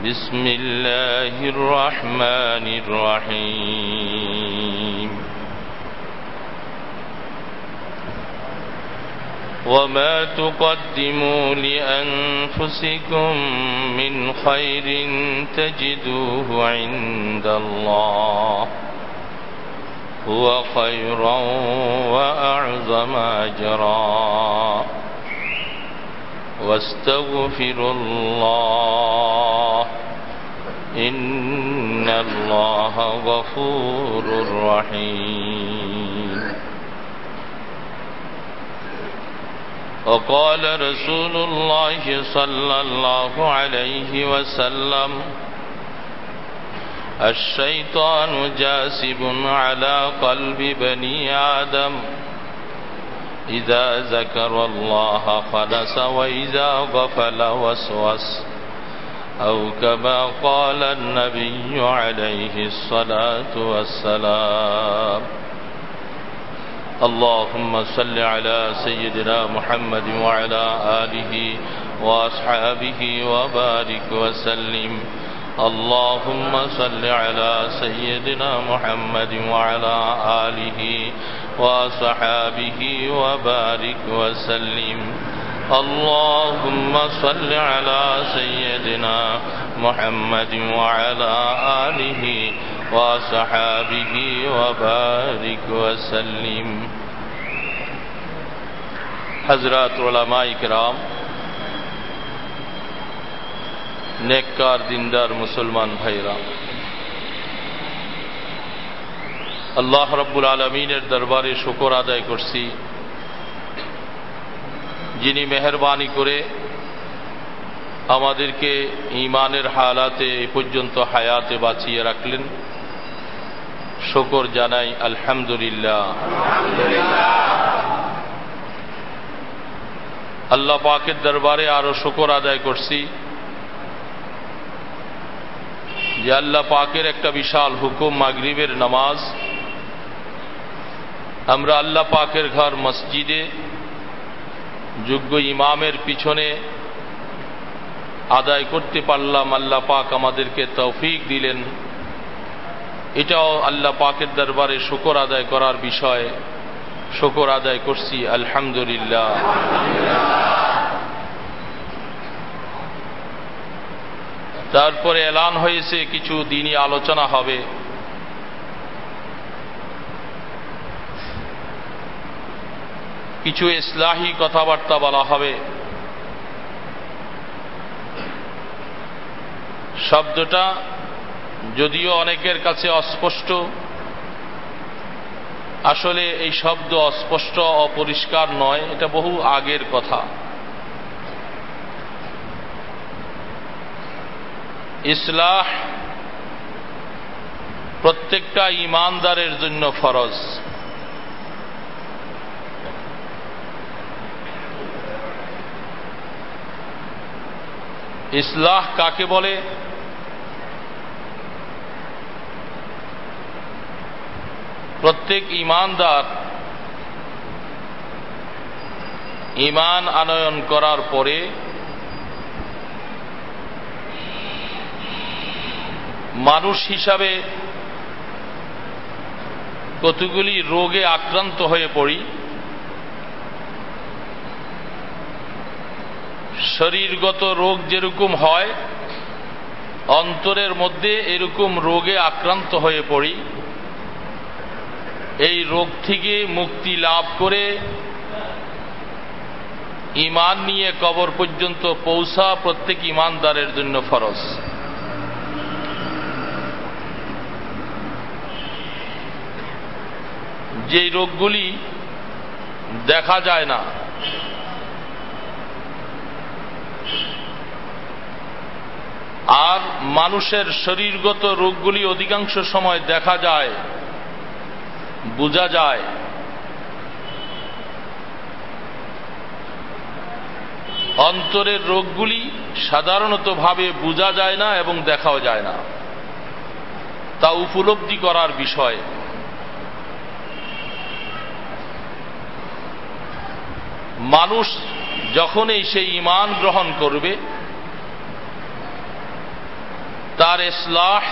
بسم الله الرحمن الرحيم. وما تقدموا لأنفسكم من خير تجدوه عند الله. هو خيرا وأعظم أجرا. واستغفروا الله. إن الله غفور رحيم. وقال رسول الله صلى الله عليه وسلم الشيطان جاسب على قلب بني آدم. إذا ذكر الله خلص وإذا غفل وسوس أو كما قال النبي عليه الصلاة والسلام اللهم صل على سيدنا محمد وعلى آله وأصحابه وبارك وسلم اللهم صل على سيدنا محمد وعلى آله وصحابه وبارك وسلم. اللهم صل على سيدنا محمد وعلى آله وصحابه وبارك وسلم. حضرات علماء کرام نیکار دیندار مسلمان بھائی رام আল্লাহ রব্বুল আলমিনের দরবারে শকর আদায় করছি। যিনি মেহরবানি করে আমাদেরকে ইমানের হালাতে এ পর্যন্ত হায়াতে বাঁচিয়ে রাখলেন। শকর জানাই, আলহামদুলিল্লাহ। আল্লাহ পাকের দরবারে আরও শকর আদায় করছি যে আল্লাহ পাকের একটা বিশাল হুকুম মাগরিবের নামাজ আমরা আল্লাহ পাকের ঘর মসজিদে, যোগ্য ইমামের পিছনে আদায় করতে পারলাম, আল্লাহ পাক আমাদেরকে তৌফিক দিলেন। এটাও আল্লাহ পাকের দরবারে শকর আদায় করার বিষয়। শুকর আদায় করছি, আলহামদুলিল্লাহ। তারপরে এলান হয়েছে, কিছু দিনই আলোচনা হবে। কিছু ইসলাহী কথাবার্তা বলা হবে। শব্দটা যদিও অনেকের কাছে অস্পষ্ট, আসলে এই শব্দ অস্পষ্ট, অপরিষ্কার নয়, এটা বহু আগের কথা। ইসলাহ প্রত্যেকটা ইমানদারের জন্য ফরজ। ইসলাহ কাকে বলে? প্রত্যেক ইমানদার ইমান আনয়ন করার পরে মানুষ হিসাবে কতগুলি রোগে আক্রান্ত হয়ে পড়ি? শরীরগত রোগ যেরকম হয়, অন্তরের মধ্যে এরকম রোগে আক্রান্ত হয়ে পড়ি। এই রোগ থেকে মুক্তি লাভ করে ইমান নিয়ে কবর পর্যন্ত পৌঁছা প্রত্যেক ইমানদারের জন্য ফরজ। যেই রোগগুলি দেখা যায় না আর মানুষের শরীরগত রোগগুলি অধিকাংশ সময় দেখা যায়, বোঝা যায়। অন্তরের রোগগুলি সাধারণতভাবে বোঝা যায় না এবং দেখাও যায় না। তা উপলব্ধি করার বিষয়। মানুষ যখনই সেই ইমান গ্রহণ করবে তার ইসলাহ,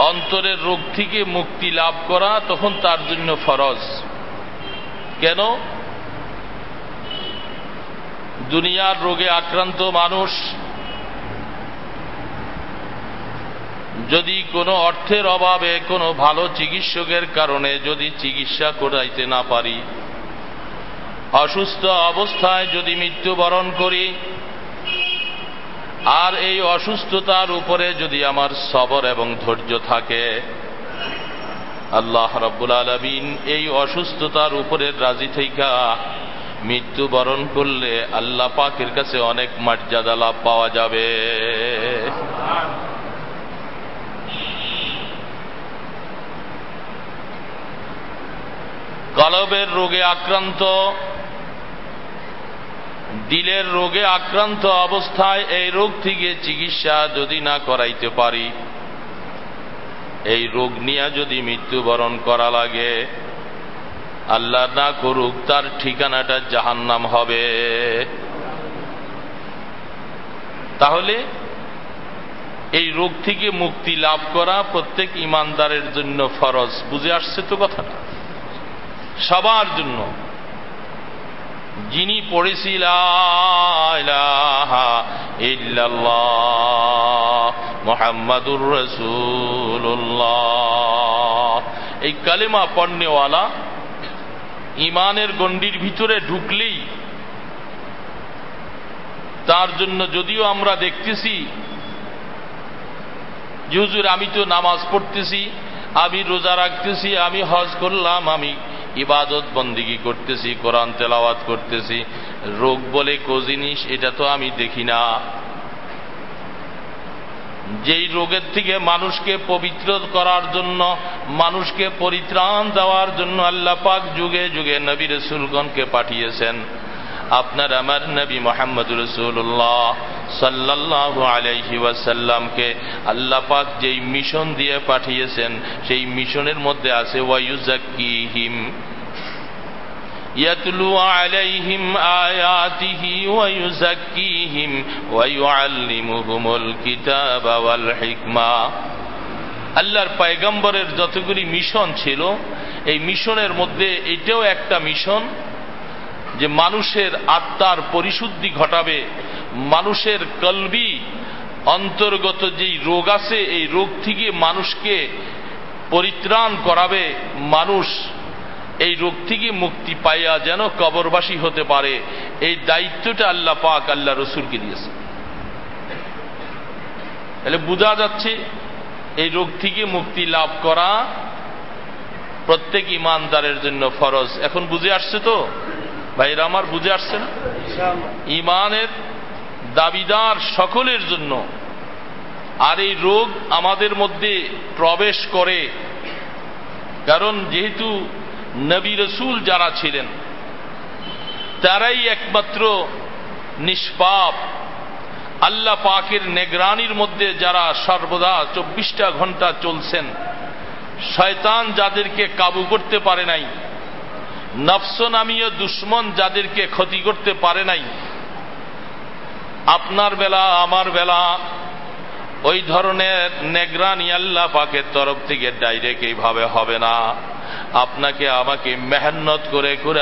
অন্তরের রোগ থেকে মুক্তি লাভ করা তখন তার জন্য ফরজ। কেন? দুনিয়ার রোগে আক্রান্ত মানুষ যদি কোনো অর্থের অভাবে কোনো ভালো চিকিৎসকের কারণে যদি চিকিৎসা করাইতে না পারি, অসুস্থ অবস্থায় যদি মৃত্যুবরণ করি আর এই অসুস্থতার উপরে যদি আমার সবর এবং ধৈর্য থাকে, আল্লাহ রব্বুল আলমিন এই অসুস্থতার উপরে রাজি থেকে মৃত্যুবরণ করলে আল্লাহ পাকের কাছে অনেক মর্যাদা লাভ পাওয়া যাবে। কলবের রোগে আক্রান্ত দিলের রোগে আক্রান্ত অবস্থায় এই রোগ থেকে চিকিৎসা যদি না করাইতে পারি, এই রোগ নিয়ে যদি মৃত্যুবরণ করা লাগে, আল্লাহ না করুক, তার ঠিকানাটা জাহান্নাম হবে। তাহলে এই রোগ থেকে মুক্তি লাভ করা প্রত্যেক ইমানদারের জন্য ফরজ। বুঝে আসছে তো কথাটা? সবার জন্য। যিনি পড়েছিল মোহাম্মদুর রসুল্লাহ এই কালেমা পণ্যওয়ালা ইমানের গণ্ডির ভিতরে ঢুকলেই তার জন্য যদিও আমরা দেখতেছি হুজুর আমি তো নামাজ পড়তেছি, আমি রোজা রাখতেছি, আমি হজ করলাম, আমি ইবাদত বন্দিগি করতেছি, কোরআন তেলাওয়াত করতেছি। রোগ বলে কো জিনিস, এটা তো আমি দেখি না। যেই রোগের থেকে মানুষকে পবিত্র করার জন্য, মানুষকে পরিত্রাণ দেওয়ার জন্য আল্লাহ পাক যুগে যুগে নবী রসুলগণকে পাঠিয়েছেন। আপনার আমার নবী মোহাম্মদ রসুল্লাহ সাল্লাহ আলাইহি ওয়াসাল্লামকে আল্লাহ পাক যেই মিশন দিয়ে পাঠিয়েছেন সেই মিশনের মধ্যে আছে ওয়াইউজাকিহিম يتلو عليهم آياته ويزكيهم ويعلمهم الكتاب والحكمة আল্লাহর পায়গম্বরের যতগুলি মিশন ছিল এই মিশনের মধ্যে এটাও একটা মিশন যে মানুষের আত্মার পরিশুদ্ধি ঘটাবে, মানুষের কলবি অন্তর্গত যেই রোগ আছে, এই রোগ থেকে মানুষকে পরিত্রাণ করাবে, মানুষ এই রোগ থেকে মুক্তি পাইয়া যেন কবরবাসী হতে পারে। এই দায়িত্বটা আল্লাহ পাক, আল্লাহ রসুলকে দিয়েছে তাহলে বোঝা যাচ্ছে, এই রোগ থেকে মুক্তি লাভ করা প্রত্যেক ইমানদারের জন্য ফরজ। এখন বুঝে আসছে তো? ভাইরা আমার বুঝে আসছে না? ইমানের দাবিদার সকলের জন্য আর এই রোগ আমাদের মধ্যে প্রবেশ করে। কারণ যেহেতু নবী রসুল যারা ছিলেন তারাই একমাত্র নিষ্পাপ। আল্লাহ পাকের নেগরানির মধ্যে যারা সর্বদা চব্বিশটা ঘণ্টা চলছেন শয়তান যাদেরকে কাবু করতে পারে নাই নফস নামীয় দুশ্মন যাদেরকে ক্ষতি করতে পারে নাই, আপনার বেলা, আমার বেলা, ওই ধরনের নেগরানি আল্লাহ পাকের তরফ থেকে ডাইরেক্ট এইভাবে হবে না। আপনাকে আমাকে মেহনত করে করে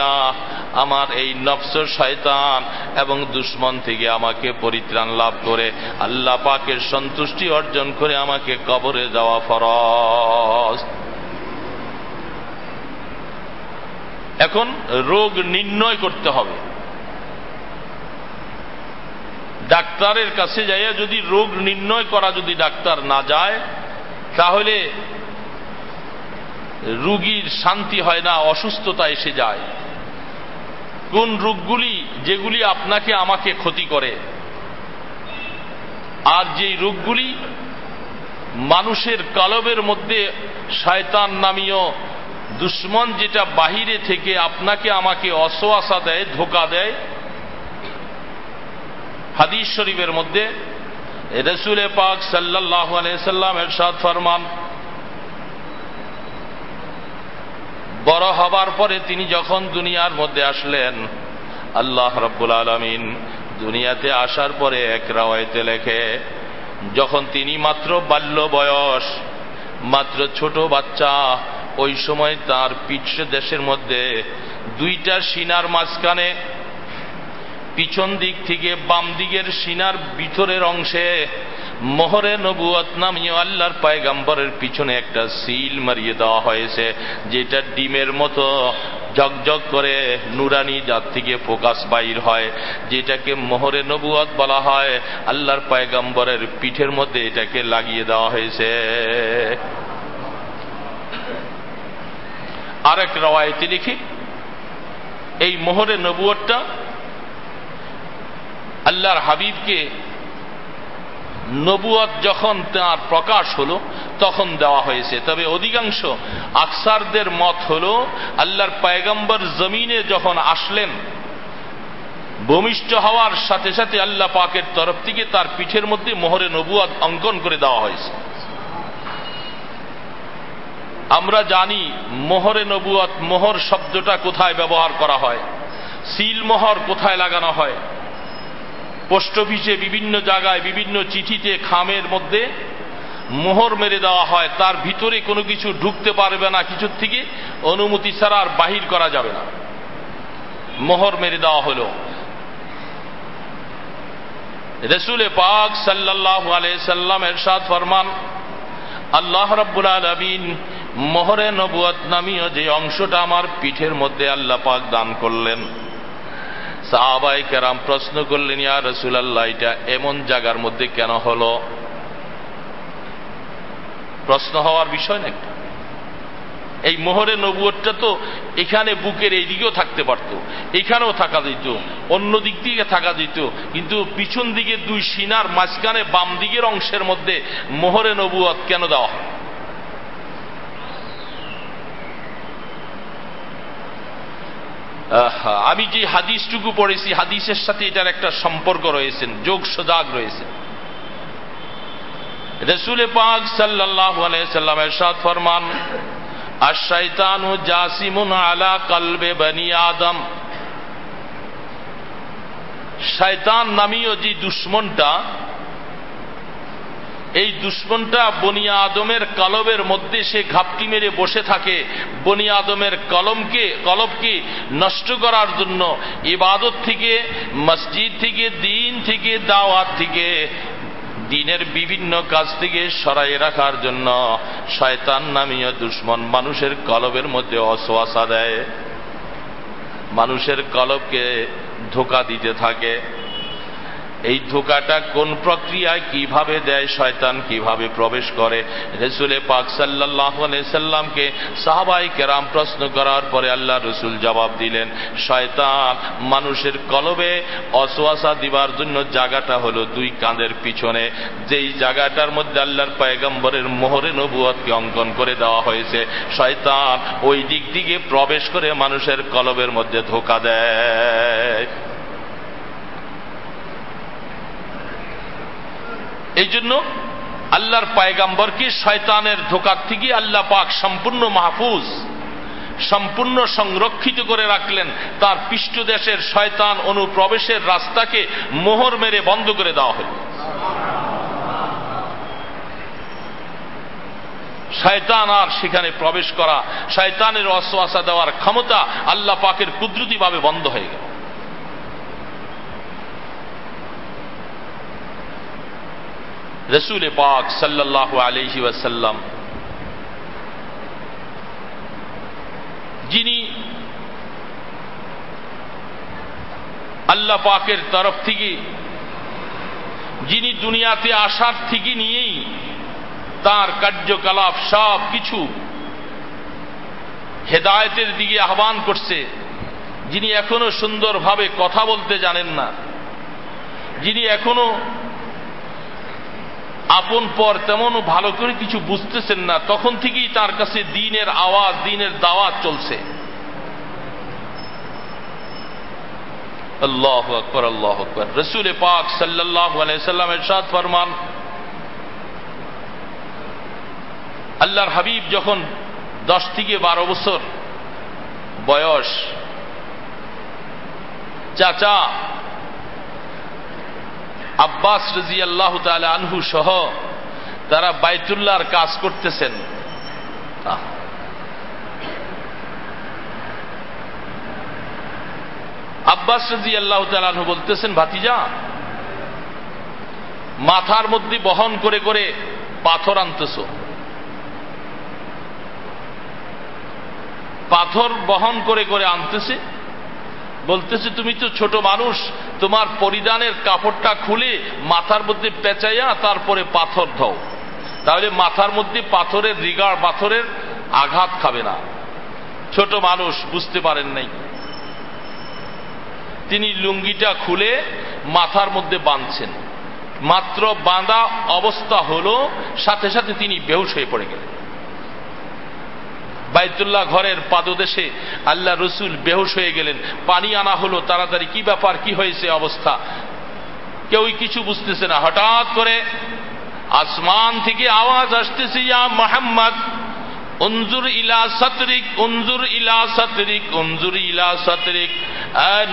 আমার এই নফস শয়তান এবং দুশ্মন থেকে আমাকে পরিত্রাণ লাভ করে, আল্লাহ পাকের সন্তুষ্টি অর্জন করে আমাকে কবরে যাওয়া ফরজ। এখন রোগ নির্ণয় করতে হবে। ডাক্তারের কাছে যাইয়া যদি রোগ নির্ণয় করা যদি ডাক্তার না যায়, তাহলে রুগীর শান্তি হয় না অসুস্থতা এসে যায়। কোন রোগগুলি, যেগুলি আপনাকে আমাকে ক্ষতি করে, আর যেই রোগগুলি মানুষের কলবের মধ্যে শয়তান নামীয় দুশ্মন যেটা বাহিরে থেকে আপনাকে আমাকে অসোয়াশা দেয়, ধোকা দেয়, হাদিস শরীফের মধ্যে রসুল পাক সাল্লাহ সাল্লাম এরশাদ ফরমান, বড় হবার পরে তিনি যখন দুনিয়ার মধ্যে আসলেন, আল্লাহ রব্বুল আলমিন দুনিয়াতে আসার পরে এক রাওয়াইতে লেখে, যখন তিনি মাত্র বাল্য বয়স, মাত্র ছোট বাচ্চা ওই সময় তার পিঠ দেশের মধ্যে দুইটা সিনার মাঝখানে, পিছন দিক থেকে বাম দিকের সিনার ভিতরের অংশে মোহরে নবুয়ত নামীয় আল্লাহর পায়গাম্বরের পিছনে একটা সিল মারিয়ে দেওয়া হয়েছে, যেটা ডিমের মতো জগজগ করে নুরানি যার থেকে ফোকাস বাইর হয়, যেটাকে মোহরে নবুয়ত বলা হয়। আল্লাহর পায়গাম্বরের পিঠের মধ্যে এটাকে লাগিয়ে দেওয়া হয়েছে। আরেক রওয়ায়তে লিখি এই মোহরে নবুয়তটা আল্লাহর হাবিবকে নবুয়ত যখন তার প্রকাশ হলো, তখন দেওয়া হয়েছে। তবে অধিকাংশ আকসারদের মত হল, আল্লাহর পায়গম্বর জমিনে যখন আসলেন, ভূমিষ্ঠ হওয়ার সাথে সাথে আল্লাহ পাকের তরফ থেকে তার পিঠের মধ্যে মোহরে নবুয়াদ অঙ্কন করে দেওয়া হয়েছে। আমরা জানি মোহরে নবুয়াত, মোহর শব্দটা কোথায় ব্যবহার করা হয়? সিল মোহর কোথায় লাগানো হয়? পোস্ট অফিসে বিভিন্ন জায়গায়, বিভিন্ন চিঠিতে, খামের মধ্যে মোহর মেরে দেওয়া হয়। তার ভিতরে কোনো কিছু ঢুকতে পারবে না কিছুর থেকে, অনুমতি ছাড়া আর বাহির করা যাবে না। মোহর মেরে দেওয়া হল। রসুল পাক সাল্লাহ সাল্লাম এরশাদ ফরমান, আল্লাহ রব্বুল আলমিন মোহরে নবুয়াত নামীয় যে অংশটা আমার পিঠের মধ্যে আল্লাহ পাক দান করলেন। সাহাবাই কেরাম প্রশ্ন করলেন, ইয়া রসুল আল্লাহ এটা এমন জায়গার মধ্যে কেন হল? প্রশ্ন হওয়ার বিষয় না এই মোহরে নবুয়টা তো এখানে বুকের এইদিকেও থাকতে পারত, এখানেও থাকা যেত, অন্য দিক থেকে থাকা যেত, কিন্তু পিছন দিকে দুই সিনার মাঝখানে বাম দিকের অংশের মধ্যে মোহরে নবুয়ত কেন দেওয়া হয়? আমি যে হাদিসটুকু পড়েছি, হাদিসের সাথে এটার একটা সম্পর্ক রয়েছেন যোগ সজাগ রয়েছে। রসুল পাক সাল্লাহ সাল্লামের সাদ ফরমান আর আশাইতানু জাসিমুন আলা কালবে বনি আদম। শয়তান নামীয় যে দুশ্মনটা এই দুশ্মনটা বনিয়া আদমের কলবের মধ্যে সে ঘাপটি মেরে বসে থাকে। বনিয়া আদমের কলমকে, কলবকে নষ্ট করার জন্য ইবাদত থেকে, মসজিদ থেকে, দিন থেকে, দাওয়াত থেকে, দিনের বিভিন্ন কাজ থেকে সরাই রাখার জন্য শয়তান নামীয় দুশ্মন মানুষের কলবের মধ্যে অসোয়াশা দেয়। মানুষের কলবকে ধোকা দিতে থাকে। এই ধোকাটা কোন প্রক্রিয়ায় কীভাবে দেয়, শয়তান কীভাবে প্রবেশ করে? রেসুলে পাক সাল্লাহ সাল্লামকে সাহাবাই কেরাম প্রশ্ন করার পরে আল্লাহ রসুল জবাব দিলেন, শয়তান, মানুষের কলবে অসোয়াশা দিবার জন্য জায়গাটা হলো দুই কাঁধের পিছনে। যেই জায়গাটার মধ্যে আল্লাহর পায়গম্বরের মোহরে নবুয়তকে অঙ্কন করে দেওয়া হয়েছে, শয়তান ওই দিক দিকে প্রবেশ করে মানুষের কলবের মধ্যে ধোকা দেয়। এই জন্য আল্লাহর পায়গাম্বরকে শয়তানের ধোকার থেকে আল্লাহ পাক সম্পূর্ণ মাহফুজ, সম্পূর্ণ সংরক্ষিত করে রাখলেন, তার পৃষ্ঠদেশের শয়তান অনুপ্রবেশের রাস্তাকে মোহর মেরে বন্ধ করে দেওয়া হল। শয়তান আর সেখানে প্রবেশ করা, শয়তানের অশ্বাসা দেওয়ার ক্ষমতা আল্লাহ পাকের কুদরতিভাবে বন্ধ হয়ে গেল। রসুল পাক সাল্লাহ আলহি ওয়াসাল্লাম, যিনি আল্লাহ পাকের তরফ থেকে, যিনি দুনিয়াতে আসার থেকে নিয়েই তার কার্যকলাপ সব কিছু হেদায়তের দিকে আহ্বান করছে, যিনি এখনও সুন্দরভাবে কথা বলতে জানেন না, যিনি এখনও আপন পর তেমন ভালো করে কিছু বুঝতেছেন না, তখন থেকেই তার কাছে দিনের আওয়াজ, দিনের দাওয়াত চলছে। আল্লাহ আকবর আল্লাহ আকবর। রসুল পাক সাল্লাহ সাল্লাম এরশাদ ফরমান। আল্লাহর হাবিব যখন দশ থেকে বারো বছর বয়স, চাচা আব্বাস রাজি আল্লাহ আনহু সহ তারা বাইতুল্লাহর কাজ করতেছেন। আব্বাস রাজি আল্লাহ আনহু বলতেছেন, ভাতিজা, মাথার মধ্যে বহন করে করে পাথর আনতেছ। পাথর বহন করে করে আনতেছে বলতেছে, তুমি তো ছোট মানুষ, তোমার পরিধানের কাপড়টা খুলে মাথার মধ্যে পেঁচাইয়া তারপরে পাথর ধাও। তাহলে মাথার মধ্যে পাথরের রিগার পাথরের আঘাত খাবে না। ছোট মানুষ বুঝতে পারেন নাই। তিনি লুঙ্গিটা খুলে মাথার মধ্যে বাঁধছেন। মাত্র বাঁধা অবস্থা হল, সাথে সাথে তিনি বেহুশ হয়ে পড়ে গেলেন। বাইতুল্লাহ ঘরের পাদদেশে আল্লাহ রসুল বেহুশ হয়ে গেলেন। পানি আনা হলো, তাড়াতাড়ি। কি ব্যাপার? কি হয়েছে অবস্থা? কেউই কিছু বুঝতেছে না। হঠাৎ করে আসমান থেকে আওয়াজ আসতেছে, ইয়া মোহাম্মদ! উনজুর ইলা সতরিক, উনজুর ইলা সতরিক, উনজুর ইলা সতরিক।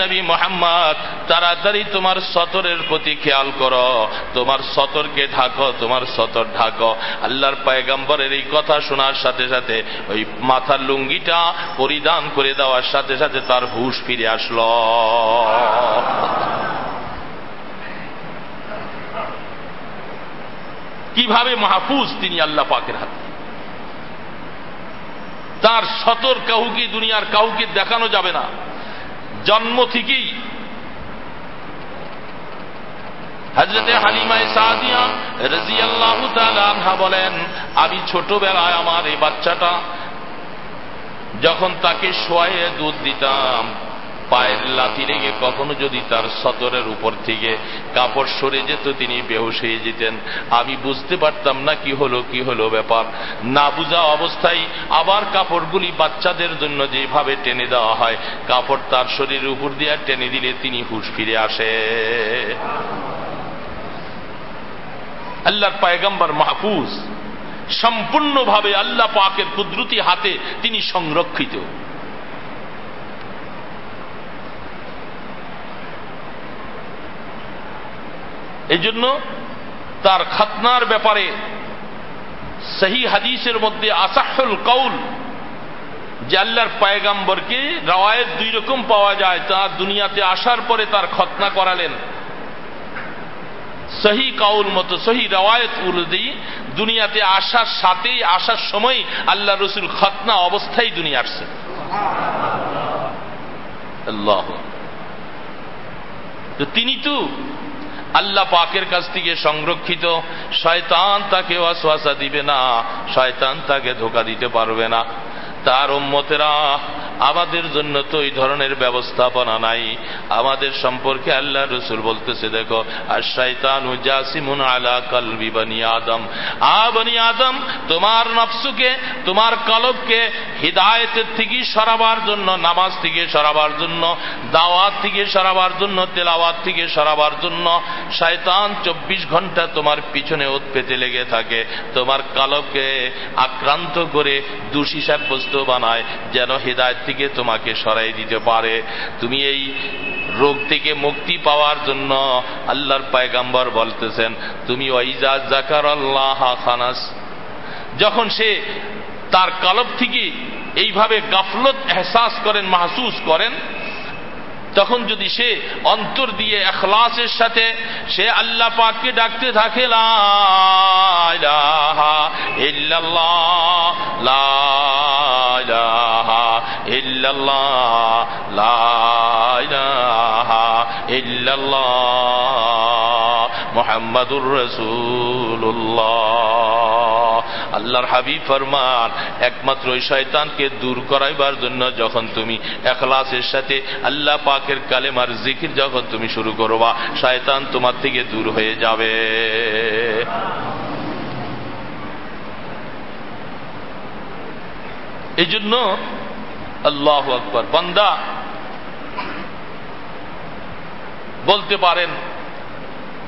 নবী মোহাম্মদ, তাড়াতাড়ি তোমার সতরের প্রতি খেয়াল করো। তোমার সতরকে ঢাকো, তোমার সতর ঢাকো। আল্লাহর পায়গাম্বরের এই কথা শোনার সাথে সাথে ওই মাথার লুঙ্গিটা পরিধান করে দেওয়ার সাথে সাথে তার হুশ ফিরে আসলো। কীভাবে মাহফুজ তিনি আল্লাহ পাকের হাতে? তার সতর কাউকে দুনিয়ার কাউকে দেখানো যাবে না। জন্ম থেকেই। হজরতে হালিমায় সাদিয়া রাজিয়াল্লাহ আনহা বলেন, আমি ছোটবেলায় আমার এই বাচ্চাটা যখন তাকে শোয়ে দুধ দিতাম পায়ের লাথি রেগে কখনো যদি তার সতরের উপর থেকে কাপড় সরে যেত, তিনি বেহুশ হয়ে যেতেন। আমি বুঝতে পারতাম না কি হলো কি হলো ব্যাপার। না বুঝা অবস্থায় আবার কাপড়গুলি বাচ্চাদের জন্য যেভাবে টেনে দেওয়া হয়, কাপড় তার শরীরের উপর দিয়ে টেনে দিলে তিনি হুশ ফিরে আসে। আল্লাহর পায়গাম্বার মাহফুজ, সম্পূর্ণভাবে আল্লাহ পাকের কুদরতি হাতে তিনি সংরক্ষিত। এই জন্য তার খাতনার ব্যাপারে সহি হাদিসের মধ্যে আসাহুল কৌল যে আল্লাহর পায়গাম্বরকে রাওয়ায়ত দুই রকম পাওয়া যায়, তার দুনিয়াতে আসার পরে তার খতনা করালেন। সহি কাউল মতো, সহি রাওয়ায়ত অনুযায়ী দুনিয়াতে আসার সাথেই, আসার সময় আল্লাহ রসুল খতনা অবস্থায় দুনিয়া আসছে। তিনি তো আল্লাহ পাকের কাছ থেকে সংরক্ষিত, শয়তান তাকে অশ্বাসা দিবে না, শয়তান তাকে ধোকা দিতে পারবে না। তার উম্মতেরা আমাদের জন্য তো এই ধরনের ব্যবস্থাপনা নাই। আমাদের সম্পর্কে আল্লাহ রসুল বলতেছে, দেখো আর শৈতানু জাসিমুন আলা কলবি বনি আদম। আ আদম, তোমার নফসুকে, তোমার কলবকে হৃদায়তের থেকে সরাবার জন্য, নামাজ থেকে সরাবার জন্য, দাওয়াত থেকে সরাবার জন্য, তেলাওয়াত থেকে সরাবার জন্য, শয়তান চব্বিশ ঘণ্টা তোমার পিছনে উৎপেতে লেগে থাকে। তোমার কালবকে আক্রান্ত করে দোষী সাব্যস্ত বানায়, যেন হৃদায়ত থেকে তোমাকে সরাই দিতে পারে। তুমি এই রোগ থেকে মুক্তি পাওয়ার জন্য আল্লাহর পায়গাম্বর বলতেছেন, তুমি ওইজা জাকার আল্লাহ খানাস। যখন সে তার কালব থেকে এইভাবে গাফলত এহসাস করেন, মাহসুস করেন তখন যদি সে অন্তর দিয়ে এখলাসের সাথে সে আল্লাহ পাককে ডাকতে থাকে মোহাম্মদুর রসুল্লাহ আল্লাহর হাবিব ফরমান, একমাত্র ওই শয়তানকে দূর করাইবার জন্য যখন তুমি এখলাসের সাথে আল্লাহ পাকের কালেমার জিকির যখন তুমি শুরু করবা, শয়তান তোমার থেকে দূর হয়ে যাবে। এই জন্য আল্লাহ আকবর, বান্দা বলতে পারেন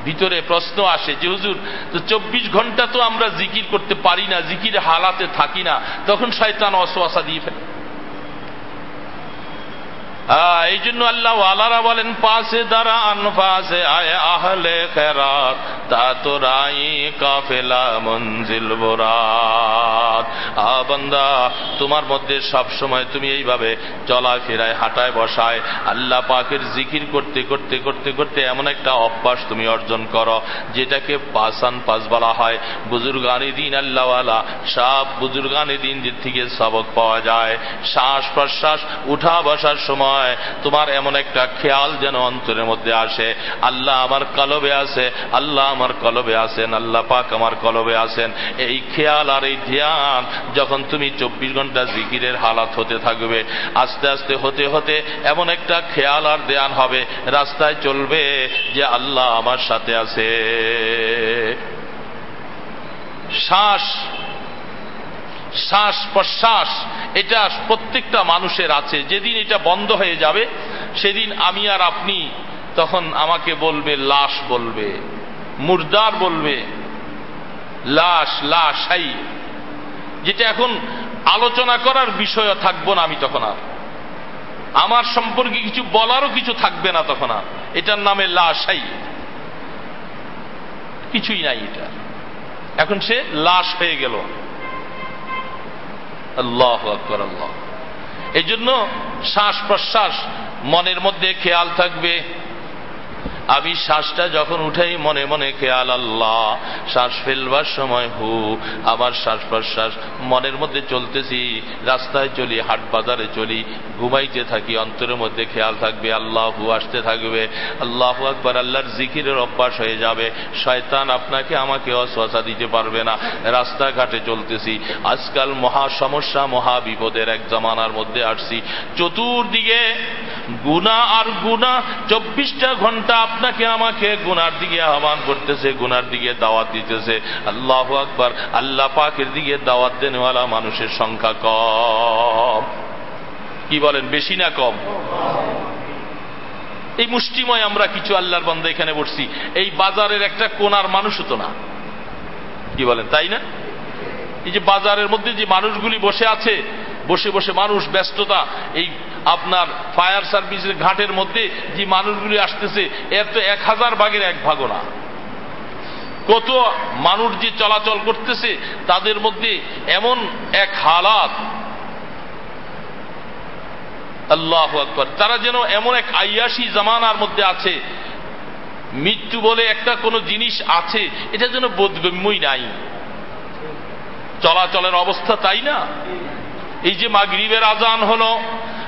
ভিতরে প্রশ্ন আসে যে, হুজুর, তো চব্বিশ ঘণ্টা তো আমরা জিকির করতে পারি না, জিকির হালাতে থাকি না। তখন শয়তান অসোয়াশা দিয়ে ফেলে। এই জন্য আল্লাহ আলারা বলেন, পাশে দ্বারা আনফাসে আয়, আহলে খেরাত। তা তো রাই কাফেলা, মঞ্জিল বোরাত বন্দা, তোমার মধ্যে সব সময় তুমি এইভাবে চলাফেরায়, হাঁটায় বসায়। আল্লাহ পাকের জিকির করতে করতে করতে করতে এমন একটা অভ্যাস তুমি অর্জন করো, যেটাকে পাসান পাস বলা হয়। বুজুর্গানি দিন আল্লাহওয়ালা সব বুজুর্গানি দিন থেকে সবক পাওয়া যায়। শ্বাস প্রশ্বাস উঠা বসার সময় নয়, তোমার এমন একটা খেয়াল যেন অন্তরের মধ্যে আসে। আল্লাহ আমার কলবে আছে, আল্লাহ আমার কলবে আছেন, আল্লাহ পাক আমার কলবে আছেন। এই খেয়াল আর এই ধ্যান যখন তুমি চব্বিশ ঘণ্টা জিকিরের হালাত হতে থাকবে, আস্তে আস্তে হতে হতে এমন একটা খেয়াল আর ধ্যান হবে, রাস্তায় চলবে যে আল্লাহ আমার সাথে আছে। শ্বাস শ্বাস প্রশ্বাস, এটা প্রত্যেকটা মানুষের আছে। যেদিন এটা বন্ধ হয়ে যাবে, সেদিন আমি আর আপনি তখন আমাকে বলবে, লাশ বলবে, মুর্দার বলবে, লাশ, লাশাই। যেটা এখন আলোচনা করার বিষয় থাকব না আমি তখন আর। আমার সম্পর্কে কিছু বলারও কিছু থাকবে না তখন আর। এটার নামে লাশাই। কিছুই নাই এটা। এখন সে লাশ হয়ে গেল। আল্লাহ আকবর আল্লাহ এই জন্য শ্বাস প্রশ্বাস মনের মধ্যে খেয়াল থাকবে। আমি শ্বাসটা যখন উঠাই মনে মনে খেয়াল, আল্লাহ, শ্বাস ফেলবার সময় হু, আবার শ্বাস প্রশ্বাস, মনের মধ্যে চলতেছি, রাস্তায় চলি, হাট বাজারে চলি, ঘুমাইতে থাকি, অন্তরের মধ্যে খেয়াল থাকবে, আল্লাহ হু আসতে থাকবে, আল্লাহ আকবর, আল্লাহর জিকিরের অভ্যাস হয়ে যাবে, শয়তান আপনাকে আমাকে অশ্বাসা দিতে পারবে না, রাস্তাঘাটে চলতেছি, আজকাল মহা সমস্যা, মহা বিপদের এক জমানার মধ্যে আসছি, চতুর্দিকে গুণা আর গুণা চব্বিশটা ঘণ্টা আপনাকে আমাকে গুনার দিকে আহ্বান করতেছে, গুনার দিকে দাওয়াত দিতেছে। আল্লাহ আকবার, আল্লাহ পাকের দিকে দাওয়াত দেনেওয়ালা মানুষের সংখ্যা কম। কি বলেন, বেশি না কম? এই মুষ্টিময় আমরা কিছু আল্লাহর বন্ধ এখানে বসছি। এই বাজারের একটা কোনার মানুষ হতো না। কি বলেন, তাই না? এই যে বাজারের মধ্যে যে মানুষগুলি বসে আছে, বসে বসে মানুষ, ব্যস্ততা, এই আপনার ফায়ার সার্ভিসের ঘাটের মধ্যে যে মানুষগুলি আসতেছে, এর তো এক হাজার ভাগের এক ভাগও না। কত মানুষ যে চলাচল করতেছে, তাদের মধ্যে এমন এক হালাত। আল্লাহ আকবর। তারা যেন এমন এক আইয়াসি জামানার মধ্যে আছে। মৃত্যু বলে একটা কোনো জিনিস আছে, এটা যেন বোধগম্যই নাই। চলাচলের অবস্থা তাই না? এই যে মাগরিবের আজান হলো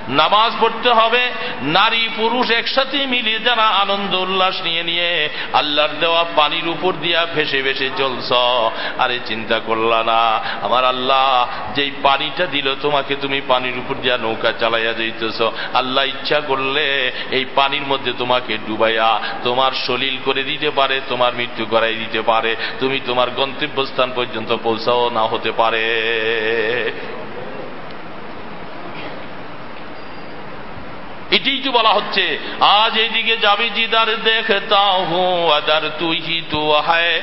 নামাজ পড়তে হবে, নারী পুরুষ একসাথে মিলিয়ে যারা আনন্দ উল্লাস নিয়ে নিয়ে আল্লাহর দেওয়া পানির উপর দিয়া ভেসে ভেসে চলছ। আরে চিন্তা করলা না, আমার আল্লাহ যেই পানিটা দিল, তোমাকে তুমি পানির উপর দিয়া নৌকা চালাইয়া যাইতেছ। আল্লাহ ইচ্ছা করলে এই পানির মধ্যে তোমাকে ডুবাইয়া তোমার সলিল করে দিতে পারে, তোমার মৃত্যু করাই দিতে পারে। তুমি তোমার গন্তব্যস্থান পর্যন্ত পৌঁছাও, না হতে পারে। এটাই তো বলা হচ্ছে। আজ এইদিকে যাবি জিদার দেখতা হু আদার তুই তো হায়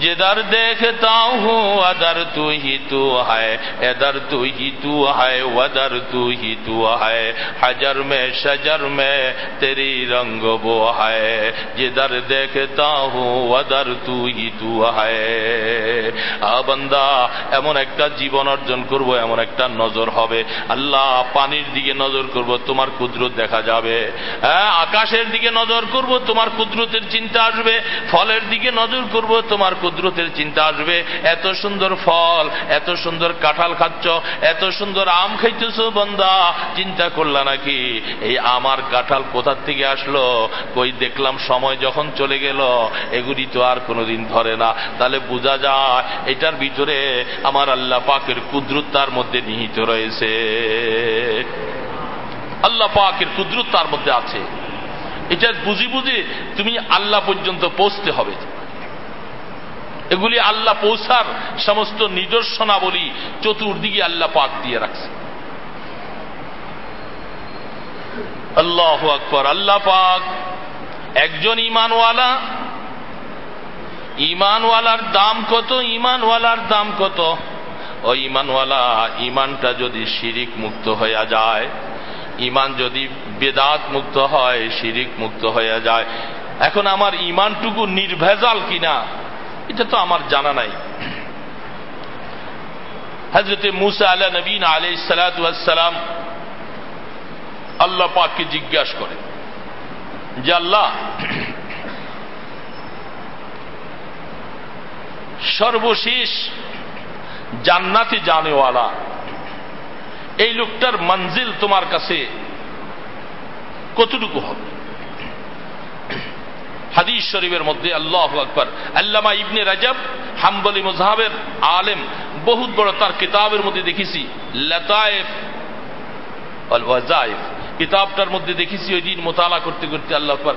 जिधर देखता हूँ अदर तू ही तू है इधर तू ही तू है वदर तू ही तू है हजर में शजर में तेरी रंग वो है जिधर देखता हूँ वदर तू ही तू है বান্দা এমন একটা জীবন অর্জন করব এমন একটা নজর হবে আল্লাহ পানির দিকে নজর করব তোমার কুদরত দেখা যাবে হ্যাঁ আকাশের দিকে নজর করব তোমার কুদরতের চিন্তা আসবে ফলের দিকে নজর করব তোমার কুদরতের চিন্তা আসবে। এত সুন্দর ফল, এত সুন্দর কাঁঠাল খাচ্ছ, এত সুন্দর আম খাইতেছ বন্দা, চিন্তা করলা নাকি? এই আমার কাঁঠাল কোথার থেকে আসলো? কই দেখলাম সময় যখন চলে গেল, এগুলি তো আর কোনোদিন ধরে না। তাহলে বোঝা যায়, এটার ভিতরে আমার আল্লাহ পাকের কুদরত তার মধ্যে নিহিত রয়েছে। আল্লাহ পাকের কুদরত তার মধ্যে আছে। এটা বুঝি বুঝি তুমি আল্লাহ পর্যন্ত পৌঁছতে হবে। এগুলি আল্লাহ পৌঁছার সমস্ত নিদর্শনাবলী চতুর্দিকে আল্লাহ পাক দিয়ে রাখছে। আল্লাহ আকবর, আল্লাহ পাক একজন ইমানওয়ালা ইমানওয়ালার দাম কত ইমানওয়ালার দাম কত? ও ইমানওয়ালা ইমানটা যদি শিরিক মুক্ত হয়ে যায় ইমান যদি বেদাত মুক্ত হয়, শিরিক মুক্ত হয়ে যায়। এখন আমার ইমানটুকু নির্ভেজাল কিনা? এটা তো আমার জানা নাই। হজরত মুসা আলা নবীন আলাই সালাম আল্লাহ পাককে জিজ্ঞাসা করে যে, আল্লাহ, সর্বশেষ জান্নাতি জানেওয়ালা এই লোকটার মঞ্জিল তোমার কাছে কতটুকু হবে? হাদিস শরীফের মধ্যে আল্লাহ আকবর। আল্লামা ইবনে রাজাব, হাম্বলি মুজাহাবের আলেম, বহুত বড় তার কিতাবের মধ্যে দেখেছি। লতায়েফ কিতাবটার মধ্যে দেখেছি ওই দিন মোতালা করতে করতে আল্লাহ আকবর।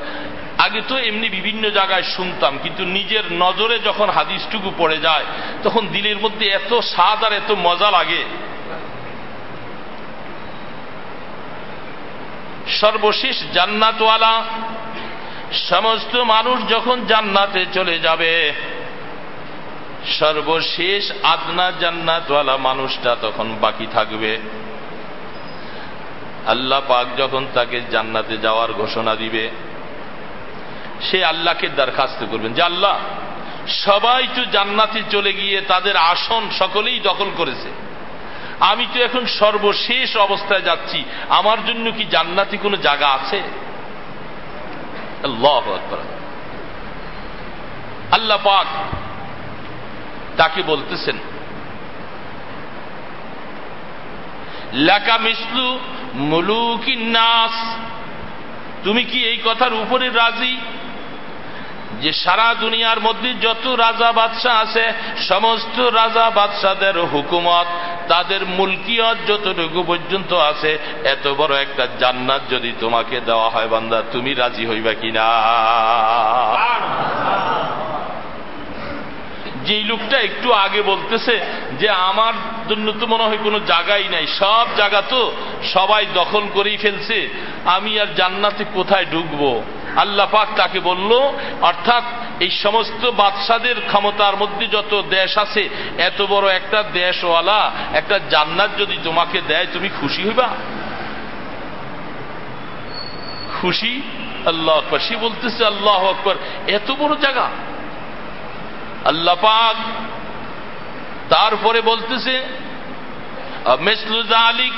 আগে তো এমনি বিভিন্ন জায়গায় শুনতাম, কিন্তু নিজের নজরে যখন হাদিসটুকু পড়ে যায়, তখন দিলের মধ্যে এত স্বাদ আর এত মজা লাগে। সর্বশেষ জান্নাতওয়ালা সমস্ত মানুষ যখন জান্নাতে চলে যাবে, সর্বশেষ আদনা জান্নাতওয়ালা মানুষটা তখন বাকি থাকবে। আল্লাহ পাক যখন তাকে জান্নাতে যাওয়ার ঘোষণা দিবে, সে আল্লাহকে দরখাস্ত করবেন যে, আল্লাহ, সবাই তো জান্নাতে চলে গিয়ে তাদের আসন সকলেই দখল করেছে। আমি তো এখন সর্বশেষ অবস্থায় যাচ্ছি। আমার জন্য কি জান্নাতি কোনো জায়গা আছে? আল্লাহ পাক তাকে বলতেছেন লেখা মিসলু মুলুকিন নাস তুমি কি এই কথার উপরে রাজি? যে সারা দুনিয়ার মধ্যে যত রাজা বাদশাহ আছে, সমস্ত রাজা বাদশাদের হুকুমত, তাদের মুলকিয়ত যতটুকু পর্যন্ত আছে, এত বড় একটা জান্নাত যদি তোমাকে দেওয়া হয় বান্দা, তুমি রাজি হইবা কিনা? যেই লোকটা একটু আগে বলতেছে যে, আমার জন্য তো মনে হয় কোনো জায়গাই নাই। সব জায়গা তো সবাই দখল করেই ফেলছে। আমি আর জান্নাতে কোথায় ঢুকবো? আল্লাহ পাক তাকে বলল, অর্থাৎ এই সমস্ত বাদশাদের ক্ষমতার মধ্যে যত দেশ আছে, এত বড় একটা দেশওয়ালা, একটা জান্নাত যদি তোমাকে দেয়, তুমি খুশি হইবা? খুশি? আল্লাহ আকবর। সে বলতেছে, আল্লাহ আকবর। এত বড় জায়গা? আল্লাহ পাক তারপরে বলতেছে মেসলুজা আলিক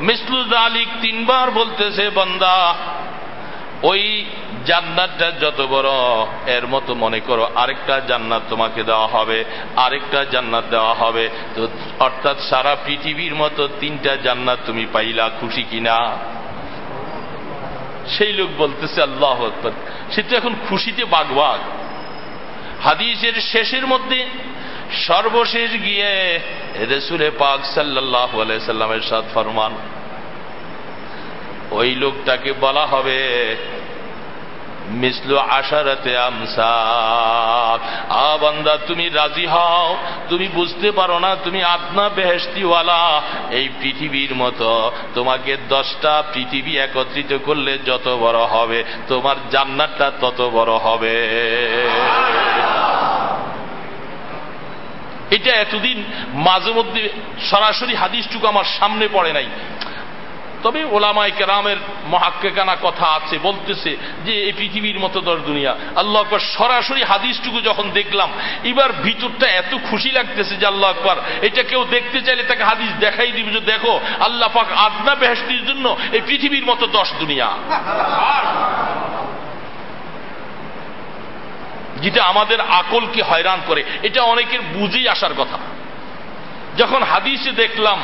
মিসলুজা আলিক তিনবার বলতেছে, বন্দা, ওই জান্নাতটা যত বড়, এর মতো মনে করো, আরেকটা জান্নাত তোমাকে দেওয়া হবে, আরেকটা জান্নাত দেওয়া হবে। তো অর্থাৎ সারা পৃথিবীর মতো তিনটা জান্নাত তুমি পাইলা, খুশি কিনা? সেই লোক বলতেছে, আল্লাহ সে তো এখন খুশিতে বাগবাগ। হাদিসের শেষের মধ্যে সর্বশেষ গিয়ে রেসুলে পাক সাল্লাহ সাল্লামের সাদ ফরমান। ওই লোকটাকে বলা হবে মিসলু আশারাতে আমসাক আ বান্দা, তুমি রাজি হও, তুমি বুঝতে পারো না, তুমি আদনা বেহেস্তিওয়ালা এই পৃথিবীর মতো তোমাকে দশটা পৃথিবী একত্রিত করলে যত বড় হবে, তোমার জান্নাতটা তত বড় হবে। এটা এতদিন মাঝে মধ্যে সরাসরি হাদিসটুকু আমার সামনে পড়ে নাই। তবে ওলামাই কেরামের মহাক্কেকানা কথা আছে, বলতেছে যে এই পৃথিবীর মতো দর দুনিয়া। আল্লাহ আকবর, সরাসরি হাদিসটুকু যখন দেখলাম, এবার ভিতরটা এত খুশি লাগতেছে যে আল্লাহ আকবর, এটা কেউ দেখতে চাইলে তাকে হাদিস দেখাই দিবে যে দেখো, আল্লাহ পাক আদনা বেহেস্তির জন্য এই পৃথিবীর মতো দশ দুনিয়া। যেটা আমাদের আকলকে হয়রান করে, এটা অনেকের বুঝেই আসার কথা। যখন হাদিসে দেখলাম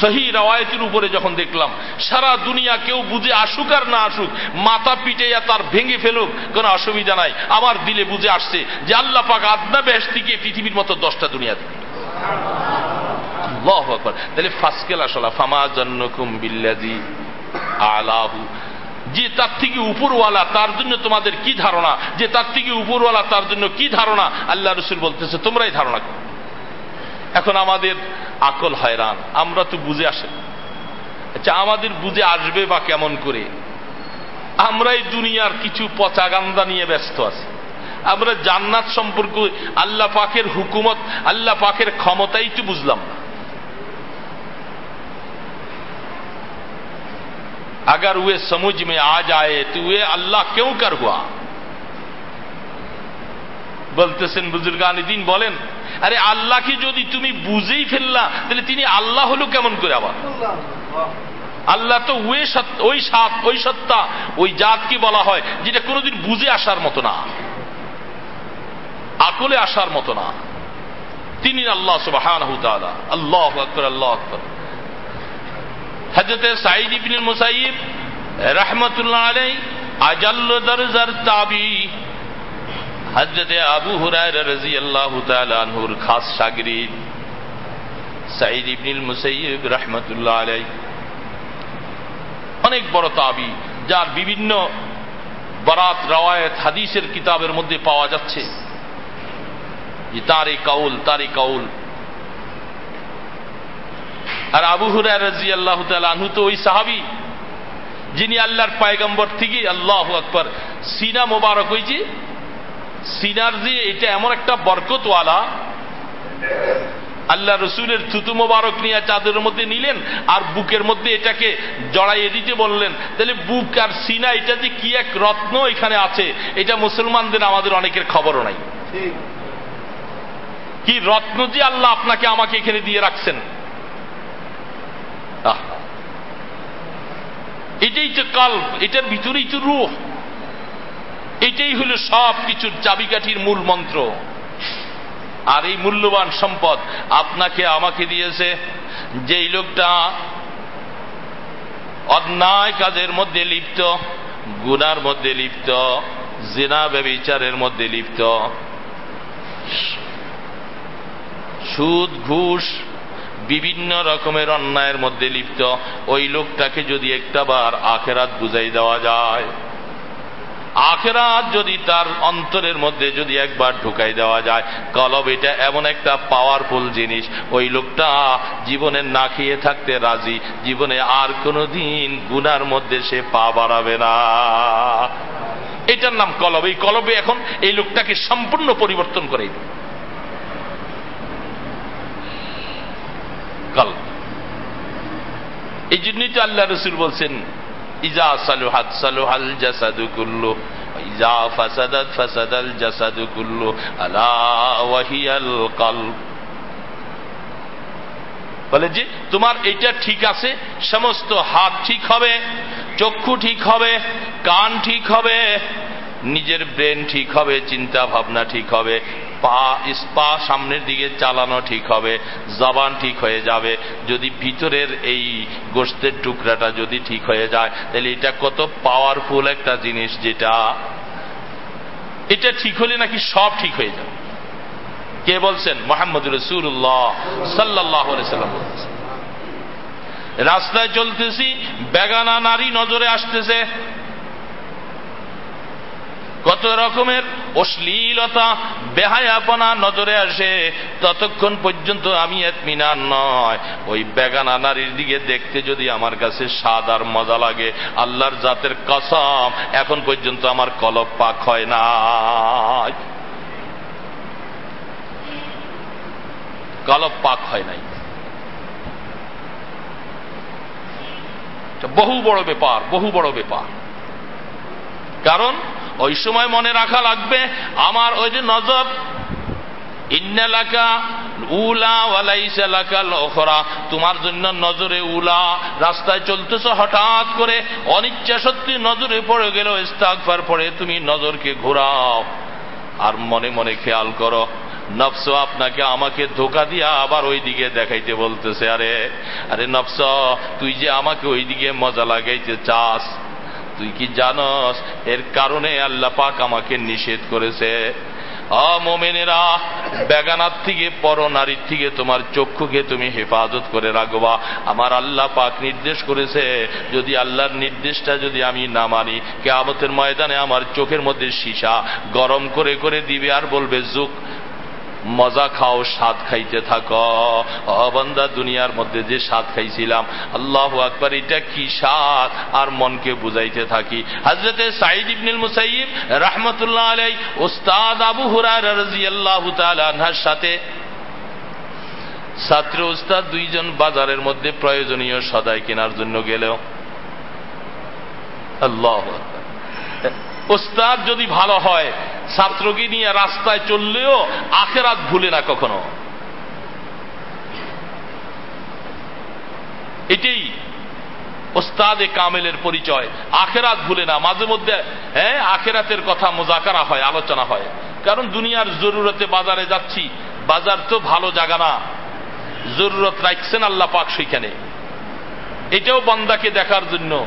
সহি রাওয়ায়তের উপরে যখন দেখলাম, সারা দুনিয়া কেউ বুঝে আসুক আর না আসুক, মাথা পিটাইয়া তার ভেঙে ফেলুক, কোনো অসুবিধা নাই। আমার দিলে বুঝে আসছে যে আল্লাহ পাক আদনা বেশ থেকে পৃথিবীর মতো দশটা দুনিয়া আকবার। তাহলে ফাসকেল আসলা, ফামা জন্নকুম বিল্লাজি আলাহু। যে তার থেকে উপরওয়ালা, তার জন্য তোমাদের কি ধারণা? যে তার থেকে উপরওয়ালা, তার জন্য কি ধারণা? আল্লাহ রসুল বলতেছে, তোমরাই ধারণা করো। এখন আমাদের আকল হয়রান আমরা তো বুঝে আসে আচ্ছা আমাদের বুঝে আসবে বা কেমন করে আমরা এই দুনিয়ার কিছু পচাগান্দা নিয়ে ব্যস্ত আছি আমরা জান্নাত সম্পর্কে আল্লাহ পাকের হুকুমত আল্লাহ পাকের ক্ষমতাই তো বুঝলাম না अगर वे समझ में आ जाए तो वे अल्लाह क्यों कर हुआ বলতেছেন বুজুর্গান দিন বলেন, আরে আল্লাহকে যদি তুমি বুঝেই ফেললা, তাহলে তিনি আল্লাহ হলো কেমন করে আবার? আল্লাহ তো ওই সাত ওই সত্তা, ওই জাতকে বলা হয়, যেটা কোনোদিন বুঝে আসার মতো না। আকলে আসার মতো না। তিনি আল্লাহ সুবাহ আল্লাহ আকবর আল্লাহ আকবর। হজরত সাইদ ইবিন মুসাইব রহমতুল্লাহ আলাই আজাল্ল দরজার তাবি হজরত আবু হুরায়রা রাদিয়াল্লাহু তাআলা আনহুর খাস শাগরিদ সাইদ ইবনুল মুসাইব রহমতুল্লাহ আলাই অনেক বড় তাবি, যার বিভিন্ন বরাত, রাওয়ায়াত, হাদিসের কিতাবের মধ্যে পাওয়া যাচ্ছে। যে তারই কাউল তারই কাউল। আর আবু হুরায় রাজি আল্লাহ আনহু তো ওই সাহাবি, যিনি আল্লাহর পায়গম্বর থেকে আল্লাহ আকবর, সিনা মোবারক হয়েছে সিনার যে এটা এমন একটা বরকতওয়ালা, আল্লাহ রসুলের থুতু মোবারক নিয়ে চাঁদের মধ্যে নিলেন আর বুকের মধ্যে এটাকে জড়াইয়ে দিতে বললেন। তাহলে বুক আর সিনা, এটা যে কি এক রত্ন এখানে আছে, এটা মুসলমানদের আমাদের অনেকের খবরও নাই। কি রত্ন যে আল্লাহ আপনাকে আমাকে এখানে দিয়ে রাখছেন। এটাই তো কল্প, এটার ভিতরেই তো রূহ। এটাই হলো সব কিছুর চাবিকাঠির মূল মন্ত্র। আর এই মূল্যবান সম্পদ আপনাকে আমাকে দিয়েছে, যেই লোকটা অন্যায় কাজের মধ্যে লিপ্ত, গুনার মধ্যে লিপ্ত, জেনা ব্যবিচারের মধ্যে লিপ্ত। সুদ, ঘুষ, বিভিন্ন রকমের অন্যায়ের মধ্যে লিপ্ত। ওই লোকটাকে যদি একটা বার আখেরাত বুঝাই দেওয়া যায়। আখেরাত যদি তার অন্তরের মধ্যে যদি একবার ঢুকাই দেওয়া যায়, কলব এটা এমন একটা পাওয়ারফুল জিনিস। ওই লোকটা জীবনে না খেয়ে থাকতে রাজি, জীবনে আর কোনো দিন গুনার মধ্যে সে পা বাড়াবে না। এটার নাম কলব। এই কলবে এখন এই লোকটাকে সম্পূর্ণ পরিবর্তন করে দেবে কল এই জন্যই তো আল্লাহ রসুল বলছেন ইজা সালুহাত সালুহাল জাসাদু কুল্লু ইজা ফাসাদাত ফাসাদাল জাসাদু কুল্লু, আলা ওয়াহিয়াল কলব। বলে যে, তোমার এটা ঠিক আছে, সমস্ত হাত ঠিক হবে, চক্ষু ঠিক হবে, কান ঠিক হবে, নিজের ব্রেন ঠিক হবে, চিন্তা ভাবনা ঠিক হবে পা স্পা সামনের দিকে চালানো ঠিক হবে, জবান ঠিক হয়ে যাবে। যদি ভিতরের এই গোস্তের টুকরাটা যদি ঠিক হয়ে যায়, তাহলে এটা কত পাওয়ারফুল একটা জিনিস যেটা, এটা ঠিক হলে নাকি সব ঠিক হয়ে যাবে। কে বলছেন? মোহাম্মদ রসুল্লাহ সাল্লাহ রাস্তায় চলতেছি, বেগানা নারী নজরে আসতেছে কত রকমের অশ্লীলতা, বেহায়াপনা নজরে আসে, ততক্ষণ পর্যন্ত আমি এতমিনার নয়। ওই বেগানা নারীর দিকে দেখতে যদি আমার কাছে স্বাদ আর মজা লাগে, আল্লাহর জাতের কসম, এখন পর্যন্ত আমার কলব পাক হয় না। কলব পাক হয় নাই। বহু বড় ব্যাপার, বহু বড় ব্যাপার। কারণ ওই সময় মনে রাখা লাগবে, আমার ওই যে নজর। তোমার জন্য নজরে উলা, রাস্তায় চলতেছ হঠাৎ করে, অনিচ্ছা সত্যি নজরে পড়ে গেল ইস্তাকফার পড়ে তুমি নজরকে ঘোরাও। আর মনে মনে খেয়াল করো, নফস আপনাকে আমাকে ধোকা দিয়া আবার ওই দিকে দেখাইতে বলতেছে, আরে আরে নফস, তুই যে আমাকে ওই দিকে মজা লাগাইতে চাস তুই কি জানস? এর কারণে আল্লাহ পাক আমাকে নিষেধ করেছে। অমোমেনেরা বেগানার থেকে, পর নারীর থেকে তোমার চক্ষুকে তুমি হেফাজত করে রাখবা। আমার আল্লাহ পাক নির্দেশ করেছে, যদি আল্লাহর নির্দেশটা যদি আমি না মানি কে কেয়ামতের ময়দানে আমার চোখের মধ্যে সীসা গরম করে করে দিবে আর বলবে, যুগ মজা খাও, স্বাদ খাইতে থাক। অবন্দা দুনিয়ার মধ্যে যে স্বাদ খাইছিলাম, আল্লাহ আকবর, এটা কি স্বাদ? আর মনকে বুঝাইতে থাকি। হাজরতে সাইদ ইবনুল মুসাইব রহমতুল্লাহ আলাই ওস্তাদ আবু হুরার রাজিয়াল্লাহু তাআলা আনহার সাথে ছাত্র উস্তাদ দুইজন বাজারের মধ্যে প্রয়োজনীয় সদাই কেনার জন্য গেলেও। আল্লাহ ওস্তাদ যদি ভালো হয়, ছাত্রকে নিয়ে রাস্তায় চললেও আখেরাত ভুলে না কখনো। এটাই ওস্তাদে কামেলের পরিচয়। আখেরাত ভুলে না, মাঝে মধ্যে হ্যাঁ আখেরাতের কথা মোজাকারা হয়, আলোচনা হয়। কারণ দুনিয়ার জরুরতে বাজারে যাচ্ছি, বাজার তো ভালো জায়গা না। জরুরত রাখছেন আল্লাহ পাক সেখানে এটাও বন্দাকে দেখার জন্য।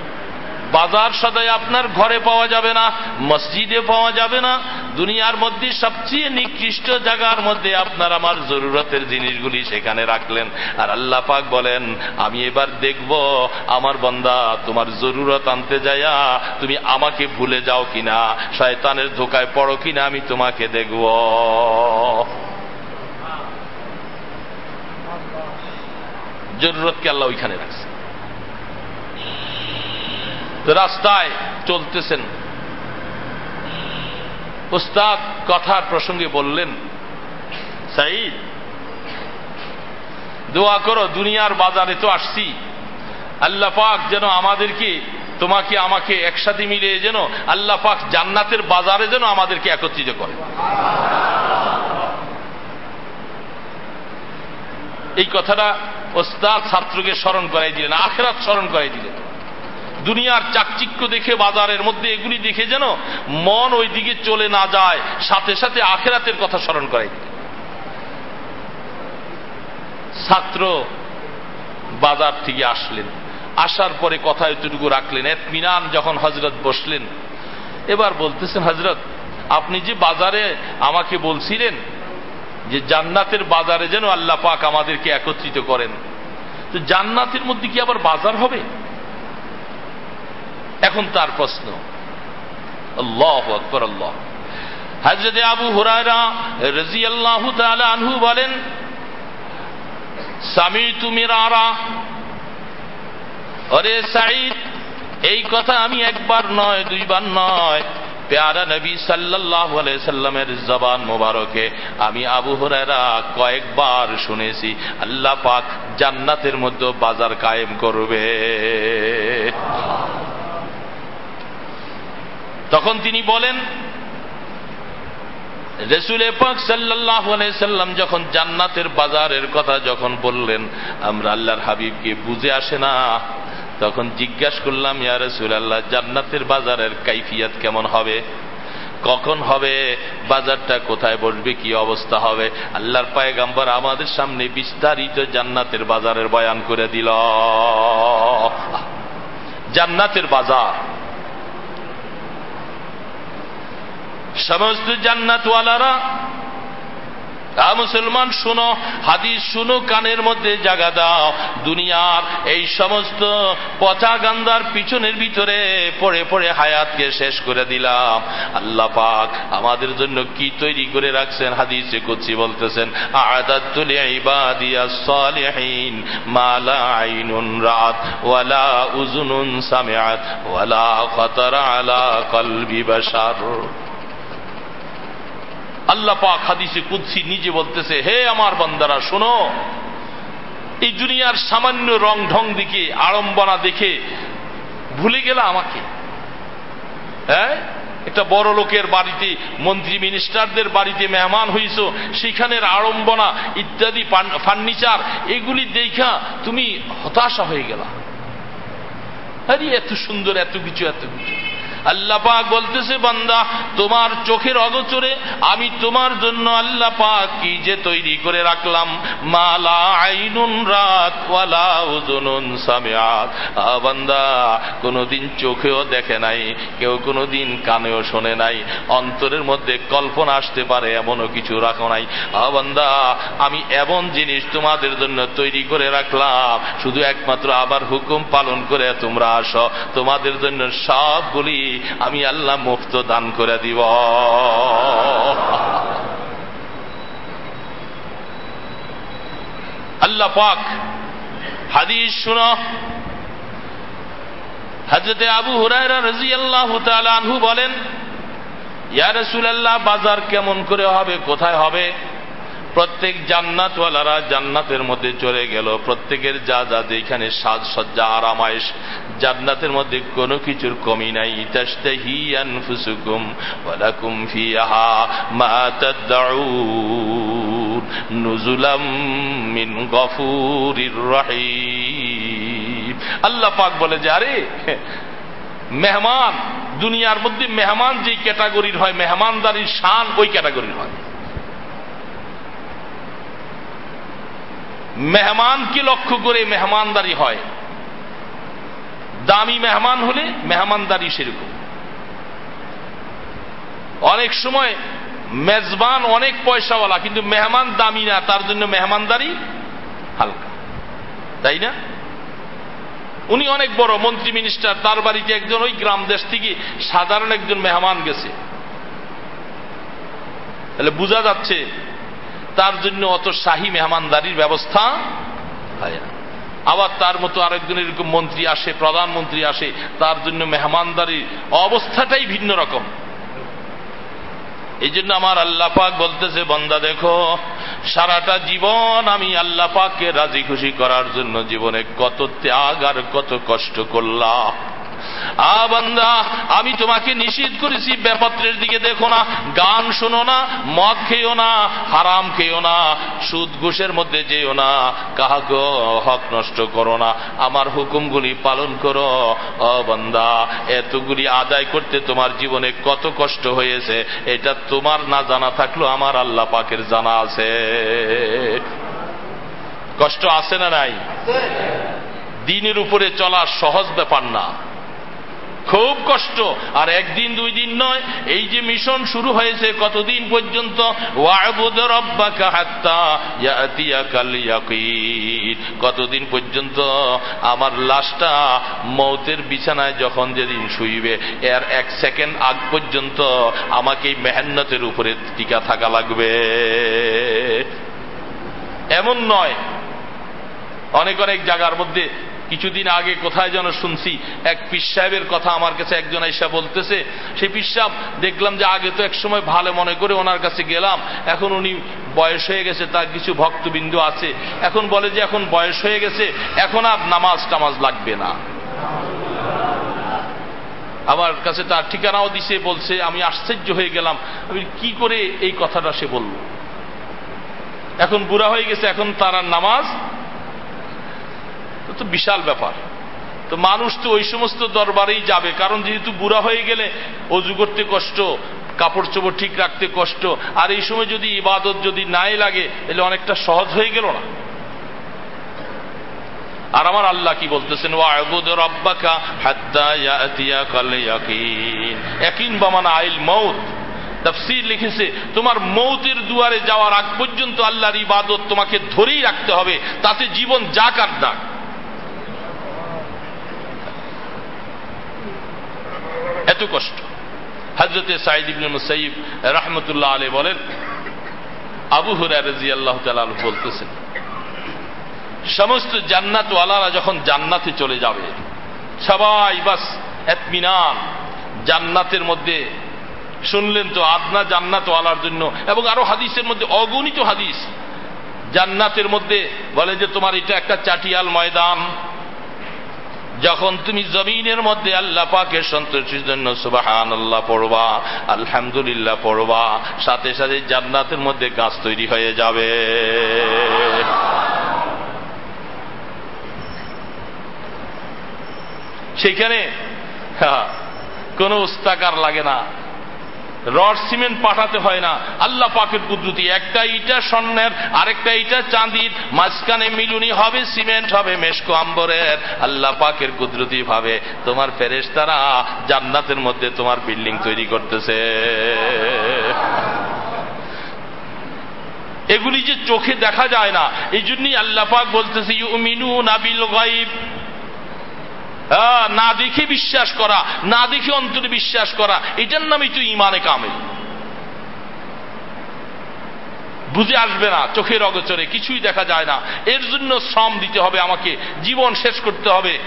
বাজার সদায় আপনার ঘরে পাওয়া যাবে না, মসজিদে পাওয়া যাবে না, দুনিয়ার মধ্যে সবচেয়ে নিকৃষ্ট জায়গার মধ্যে আপনার আমার জরুরতের জিনিসগুলি সেখানে রাখলেন। আর আল্লাহ পাক বলেন, আমি এবার দেখব আমার বন্দা তোমার জরুরত আনতে যায়া তুমি আমাকে ভুলে যাও কিনা, শয়তানের ধোকায় পড়ো কিনা, আমি তোমাকে দেখব। জরুরতকে আল্লাহ ওইখানে রাখছে। রাস্তায় চলতেছেন। উস্তাদ কথার প্রসঙ্গে বললেন সাইদ দোয়া করো, দুনিয়ার বাজারে তো আসছি। আল্লাহ পাক যেন আমাদেরকে, তোমাকে আমাকে একসাথে মিলে যেন আল্লাহ পাক জান্নাতের বাজারে যেন আমাদেরকে একত্রিত করে। এই কথাটা ওস্তাদ ছাত্রকে স্মরণ করাই দিলেন, আখেরাত স্মরণ করাই দিলেন। দুনিয়ার চাকচিক্য দেখে বাজারের মধ্যে এগুলি দেখে যেন মন ওই দিকে চলে না যায়, সাথে সাথে আখেরাতের কথা স্মরণ করাই। ছাত্র বাজার থেকে আসলেন। আসার পরে কথা এতটুকু রাখলেন। এতমিনান যখন হজরত বসলেন, এবার বলতেছেন হজরত আপনি যে বাজারে আমাকে বলছিলেন যে জান্নাতের বাজারে যেন আল্লাহ পাক আমাদেরকে একত্রিত করেন, তো জান্নাতের মধ্যে কি আবার বাজার হবে? এখন তার প্রশ্ন। আল্লাহ আবু হুরায়রা রাজি আল্লাহ আনহু বলেন স্বামী তুমি আরা অরে সাইদ এই কথা আমি একবার নয়, দুইবার নয়। পেয়ারা নবী সাল্লাহ সাল্লামের জবান মোবারকে আমি আবু হরারা কয়েকবার শুনেছি। আল্লাহ পাক জান্নাতের মধ্যে বাজার কায়েম করবে। তখন তিনি বলেন, রসুল পাক সাল্লাহ সাল্লাম যখন জান্নাতের বাজারের কথা যখন বললেন, আমরা আল্লাহর হাবিবকে বুঝে আসে না, তখন জিজ্ঞাসা করলাম, ইয়া রসুল আল্লাহ জান্নাতের বাজারের কাইফিয়াত কেমন হবে? কখন হবে? বাজারটা কোথায় বসবে? কি অবস্থা হবে? আল্লাহর পায়গাম্বার আমাদের সামনে বিস্তারিত জান্নাতের বাজারের বয়ান করে দিল। জান্নাতের বাজার সমস্ত জান্নাতওয়ালারা মুসলমান শুনো, হাদিস শুনো, কানের মধ্যে জাগা দাও। দুনিয়ার এই সমস্ত পচা গান্দার পিছনের ভিতরে পড়ে পড়ে হায়াতকে শেষ করে দিলাম। আল্লাহ পাক আমাদের জন্য কি তৈরি করে রাখছেন? হাদিসে কুচি বলতেছেন আদাতুল ইবাদিয়া মালা আইনুন রাত ওয়ালা উজুনুন আলা কলবি আল্লাহ পাক হাদিসে কুদ্সি নিজে বলতেছে, হে আমার বান্দারা, শোনো। এই দুনিয়ার সামান্য রং ঢং দেখে, আড়ম্বনা দেখে ভুলে গেলা আমাকে। হ্যাঁ? একটা বড় লোকের বাড়িতে মন্ত্রী মিনিস্টারদের বাড়িতে মেহমান হইছ, সেখানের আড়ম্বনা, ইত্যাদি ফার্নিচার, এগুলি দেখা তুমি হতাশা হয়ে গেলা। আরে, এত সুন্দর, এত কিছু এত কিছু। আল্লাহ পাক বলতেছে, বান্দা, তোমার চোখের অগোচরে আমি তোমার জন্য আল্লাহ পাক কি যে তৈরি করে রাখলাম? মালা আইনুন রাত ওয়ালা উজুনুন সামিয়াত বান্দা, কোনোদিন চোখেও দেখে নাই, কেউ কোনোদিন কানেও শোনে নাই, অন্তরের মধ্যে কল্পনা আসতে পারে, এমনও কিছু রাখো নাই। বান্দা, আমি এমন জিনিস তোমাদের জন্য তৈরি করে রাখলাম, শুধু একমাত্র আবার হুকুম পালন করে তোমরা আসো। তোমাদের জন্য সবগুলি আমি আল্লাহ মুক্ত দান করে দিব। আল্লাহ পাক, হাদিস শুন। হাজরতে আবু হুরায়রা রাজি আল্লাহ আনহু বলেন, ইয়া রসুলাল্লাহ, বাজার কেমন করে হবে, কোথায় হবে? প্রত্যেক জান্নাতওয়ালারা জান্নাতের মধ্যে চলে গেল। প্রত্যেকের যা যা যেখানে সাজসজ্জা, আরামায়েশ, জান্নাতের মধ্যে কোনো কিছুর কমি নাই। তাস্তাহি আনফুসুকুম ওয়ালাকুম ফিহা মা তাদউন নুজুলাম মিন গফুরির রহিম। আল্লাহ পাক বলে যে, আরে, মেহমান, দুনিয়ার মধ্যে মেহমান যেই ক্যাটাগরির হয়, মেহমানদারির শান ওই ক্যাটাগরির হয়। মেহমানকে লক্ষ্য করে মেহমানদারি হয়? দামি মেহমান হলে মেহমানদারি সেরকম। অনেক সময় মেজবান অনেক পয়সাওয়ালা, কিন্তু মেহমান দামি না, তার জন্য মেহমানদারি হালকা। তাই না? উনি অনেক বড় মন্ত্রী মিনিস্টার, তার বাড়িতে একজন ওই গ্রাম দেশ থেকে সাধারণ একজন মেহমান গেছে। তাহলে বোঝা যাচ্ছে তার জন্য অত শাহী মেহমানদারির ব্যবস্থা আবার তার মতো আরেকজন এরকম মন্ত্রী আসে, প্রধানমন্ত্রী আসে, তার জন্য মেহমানদারির অবস্থাটাই ভিন্ন রকম। এই জন্য আমার আল্লাহ পাক বলতেছে, বন্দা দেখো, সারাটা জীবন আমি আল্লাহ পাককে রাজি খুশি করার জন্য জীবনে কত ত্যাগ আর কত কষ্ট করলাম। আবান্দা আমি তোমাকে নিষেধ করেছি ব্যাপাত্রের দিকে দেখো না গান শোনো না মদ খেয়েও না হারাম খেয়েও না সুদ ঘুষের মধ্যে যেও না কাহাকে হক নষ্ট করো না আমার হুকুমগুলি পালন করো অবন্দা এতগুলি আদায় করতে তোমার জীবনে কত কষ্ট হয়েছে এটা তোমার না জানা থাকল আমার আল্লাহ পাকের জানা আছে। কষ্ট আছে না নাই? দিনের উপরে চলা সহজ ব্যাপার না। খুব কষ্ট। আর একদিন, দুই দিন নয়, এই যে মিশন শুরু হয়েছে কতদিন পর্যন্ত? কতদিন পর্যন্ত? আমার লাশটা মৌতের বিছানায় যখন যেদিন শুইবে, এর এক সেকেন্ড আগ পর্যন্ত আমাকে মেহান্নতের উপরে টিকা থাকা লাগবে। এমন নয়, অনেক অনেক জায়গার মধ্যে কিছুদিন আগে কোথায় যেন শুনছি, এক পিস সাহেবের কথা আমার কাছে একজন আইসা বলতেছে। সেই পিস সাহেব, দেখলাম যে আগে তো এক সময় ভালো মনে করে ওনার কাছে গেলাম, এখন উনি বয়স হয়ে গেছে, তার কিছু ভক্তবিন্দু আছে। এখন বলে যে এখন বয়স হয়ে গেছে, এখন আর নামাজ টামাজ লাগবে না। আমার কাছে তার ঠিকানাও দিছে, বলছে, আমি আশ্চর্য হয়ে গেলাম। আমি কি করে এই কথাটা সে বলল? এখন বুড়া হয়ে গেছে, এখন তার আর নামাজ তো বিশাল ব্যাপার। তো মানুষ তো ওই সমস্ত দরবারেই যাবে। কারণ যেহেতু বুড়া হয়ে গেলে অজু করতে কষ্ট কাপড় চোপড় ঠিক রাখতে কষ্ট, আর এই সময় যদি ইবাদত যদি নাই লাগে এলে অনেকটা সহজ হয়ে গেল না। আর আমার আল্লাহ কি বলতেছেন তফসির লিখেছে, তোমার মৌতের দুয়ারে যাওয়ার আগ পর্যন্ত আল্লাহর ইবাদত তোমাকে ধরেই রাখতে হবে। তাতে জীবন যাক আর ডাক এত কষ্ট। হজরতে সাইদ ইবনে মুসাইব রহমতুল্লাহ আলী বলেন, আবু হুরা রাজি আল্লাহ তাল বলতেছেন, সমস্ত জান্নাত ওয়ালারা যখন জান্নাতে চলে যাবে, সবাই বাস এতমিনান, জান্নাতের মধ্যে, শুনলেন তো আদনা জান্নাত ওয়ালার জন্য, এবং আরও হাদিসের মধ্যে, অগণিত হাদিস, জান্নাতের মধ্যে বলে যে তোমার এটা একটা চাটিয়াল ময়দান যখন তুমি জমিনের মধ্যে আল্লাহ পাকের সন্তোষের জন্য সুবাহান আল্লাহ পড়বা, আলহামদুলিল্লাহ পড়বা, সাথে সাথে জান্নাতের মধ্যে গাছ তৈরি হয়ে যাবে। সেখানে কোন উস্তাকার লাগে না। রড সিমেন্ট পাঠাতে হয় না। আল্লাহ পাকের কুদরতি। একটা ইটা স্বর্ণের, আরেকটা ইটা চাঁদির। মাঝখানে মিলুনি হবে, সিমেন্ট হবে, মেশকো আম্বরের। আল্লাহ পাকের কুদরতি ভাবে। তোমার ফেরেস তারা জান্নাতের মধ্যে তোমার বিল্ডিং তৈরি করতেছে। এগুলি যে চোখে দেখা যায় না এই জন্যই আল্লাহ পাক বলতেছে ইউমিনু নাবিল গাইব না দেখে বিশ্বাস করা, না দেখে অন্তরে বিশ্বাস করা, এটার নামই তো ইমানে কামেল। বুঝে আসবে না চোখের অগচরে, কিছুই দেখা যায় না। এর জন্য শ্রম দিতে হবে আমাকে, জীবন শেষ করতে হবে।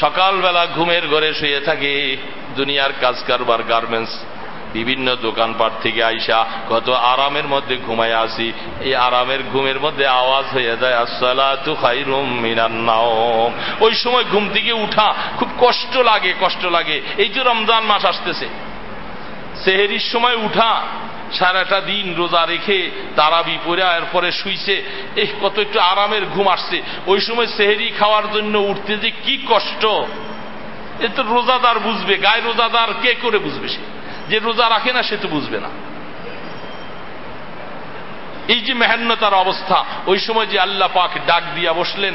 সকালবেলা ঘুমের ঘরে শুয়ে থাকে, দুনিয়ার কাজ কারবার গার্মেন্টস বিভিন্ন দোকানপাট থেকে আইসা কত আরামের মধ্যে ঘুমায় আসি। এই আরামের ঘুমের মধ্যে আওয়াজ হয়ে যায়, আসসালাতু খাইরুম মিনান নাওম। ওই সময় ঘুম থেকে উঠা খুব কষ্ট লাগে কষ্ট লাগে। এই যে রমজান মাস আসতেছে, সেহেরির সময় উঠা, সারাটা দিন রোজা রেখে তারাবি পরে এরপরে শুইছে এই কত একটু আরামের ঘুম আসছে। ওই সময় সেহেরি খাওয়ার জন্য উঠতে যে কি কষ্ট! এ তো রোজাদার বুঝবে, গায়ে রোজাদার কে করে বুঝবে সে? যে রোজা রাখে না, সে তো বুঝবে না। এই যে মেহান্নতার অবস্থা, ওই সময় যে আল্লাহ পাক ডাক দিয়া বসলেন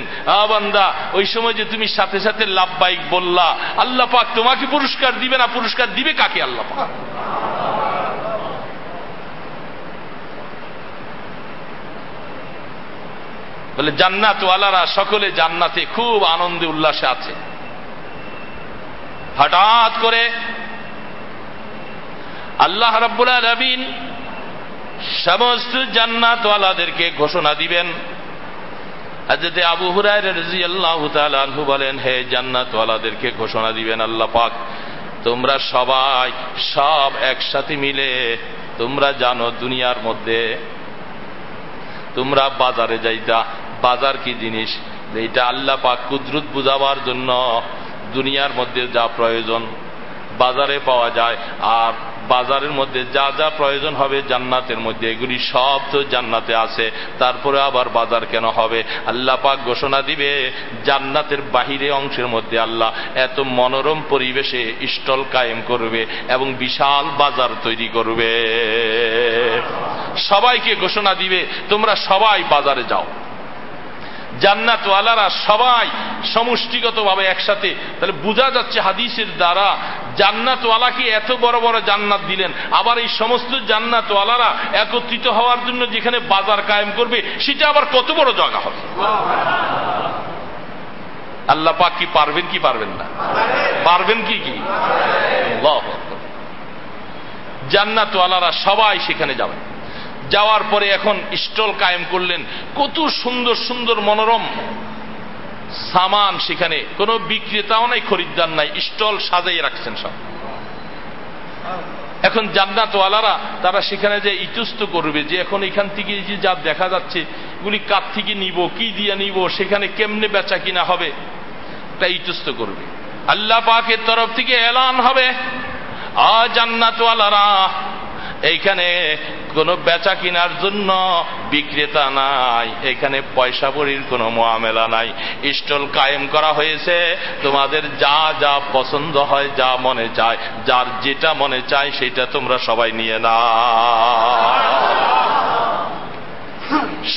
বান্দা, ওই সময় যে তুমি সাথে সাথে লাভবাইক বললা, আল্লাহ পাক তোমাকে পুরস্কার দিবে না, পুরস্কার দিবে কাকে আল্লাহ পাক? বলে, জান্নাতওয়ালারা সকলে জান্নাতে খুব আনন্দে উল্লাসে আছে। হঠাৎ করে আল্লাহ রাব্বুল আলামিন সমস্ত জান্নাতওয়ালাদেরকে ঘোষণা দিবেন। হাজরতে আবু রাদিয়াল্লাহু তাআলা আনহু বলেন, হে জান্নাতওয়ালাদেরকে ঘোষণা দিবেন আল্লাহ পাক, তোমরা সবাই সব একসাথে মিলে তোমরা জানো দুনিয়ার মধ্যে, তোমরা বাজারে যাইতা, বাজার কি জিনিস? এইটা আল্লাহ পাক কুদরত বুঝাবার জন্য দুনিয়ার মধ্যে যা প্রয়োজন বাজারে পাওয়া যায়। আর বাজারের মধ্যে যা যা প্রয়োজন হবে জান্নাতের মধ্যে, এগুলি সব তো জান্নাতে আছে। তারপরে আবার বাজার কেন হবে? আল্লাহ পাক ঘোষণা দিবে, জান্নাতের বাহিরে অংশের মধ্যে আল্লাহ এত মনোরম পরিবেশে স্টল কায়েম করবে এবং বিশাল বাজার তৈরি করবে। সবাইকে ঘোষণা দিবে, তোমরা সবাই বাজারে যাও। জান্নাতওয়ালারা সবাই সমষ্টিগতভাবে একসাথে। তাহলে বোঝা যাচ্ছে হাদিসের দ্বারা জান্নাতওয়ালাকে এত বড় বড় জান্নাত দিলেন। আবার এই সমস্ত জান্নাতওয়ালারা একত্রিত হওয়ার জন্য যেখানে বাজার কায়েম করবে, সেটা আবার কত বড় জায়গা হবে? আল্লাহ পাক কি পারবেন কি পারবেন না? পারবেন কি কি? জান্নাতওয়ালারা সবাই সেখানে যাবেন। যাওয়ার পরে এখন স্টল কায়েম করলেন। কত সুন্দর সুন্দর মনোরম সামান সেখানে। কোনো বিক্রেতাও নাই, খরিদ্দার নাই, স্টল সাজাই রাখছেন সব। এখন জান্নাতওয়ালারা, তারা সেখানে যে ইতস্ত করবে, যে এখন এখান থেকে যে যা দেখা যাচ্ছে, এগুলি কার থেকে নিব, কি দিয়ে নিব, সেখানে কেমনে বেচা কিনা হবে, তা ইতস্ত করবে। আল্লাহ পাকের তরফ থেকে এলান হবে। আ জান্নাতওয়ালারা এইখানে কোনো বেচা কিনার জন্য বিক্রেতা নাই, এখানে পয়সা পড়ির কোনো মোয়ামেলা নাই। স্টল কায়েম করা হয়েছে, তোমাদের যা যা পছন্দ হয়, যা মনে চায়, যার যেটা মনে চায়, সেটা তোমরা সবাই নিয়ে না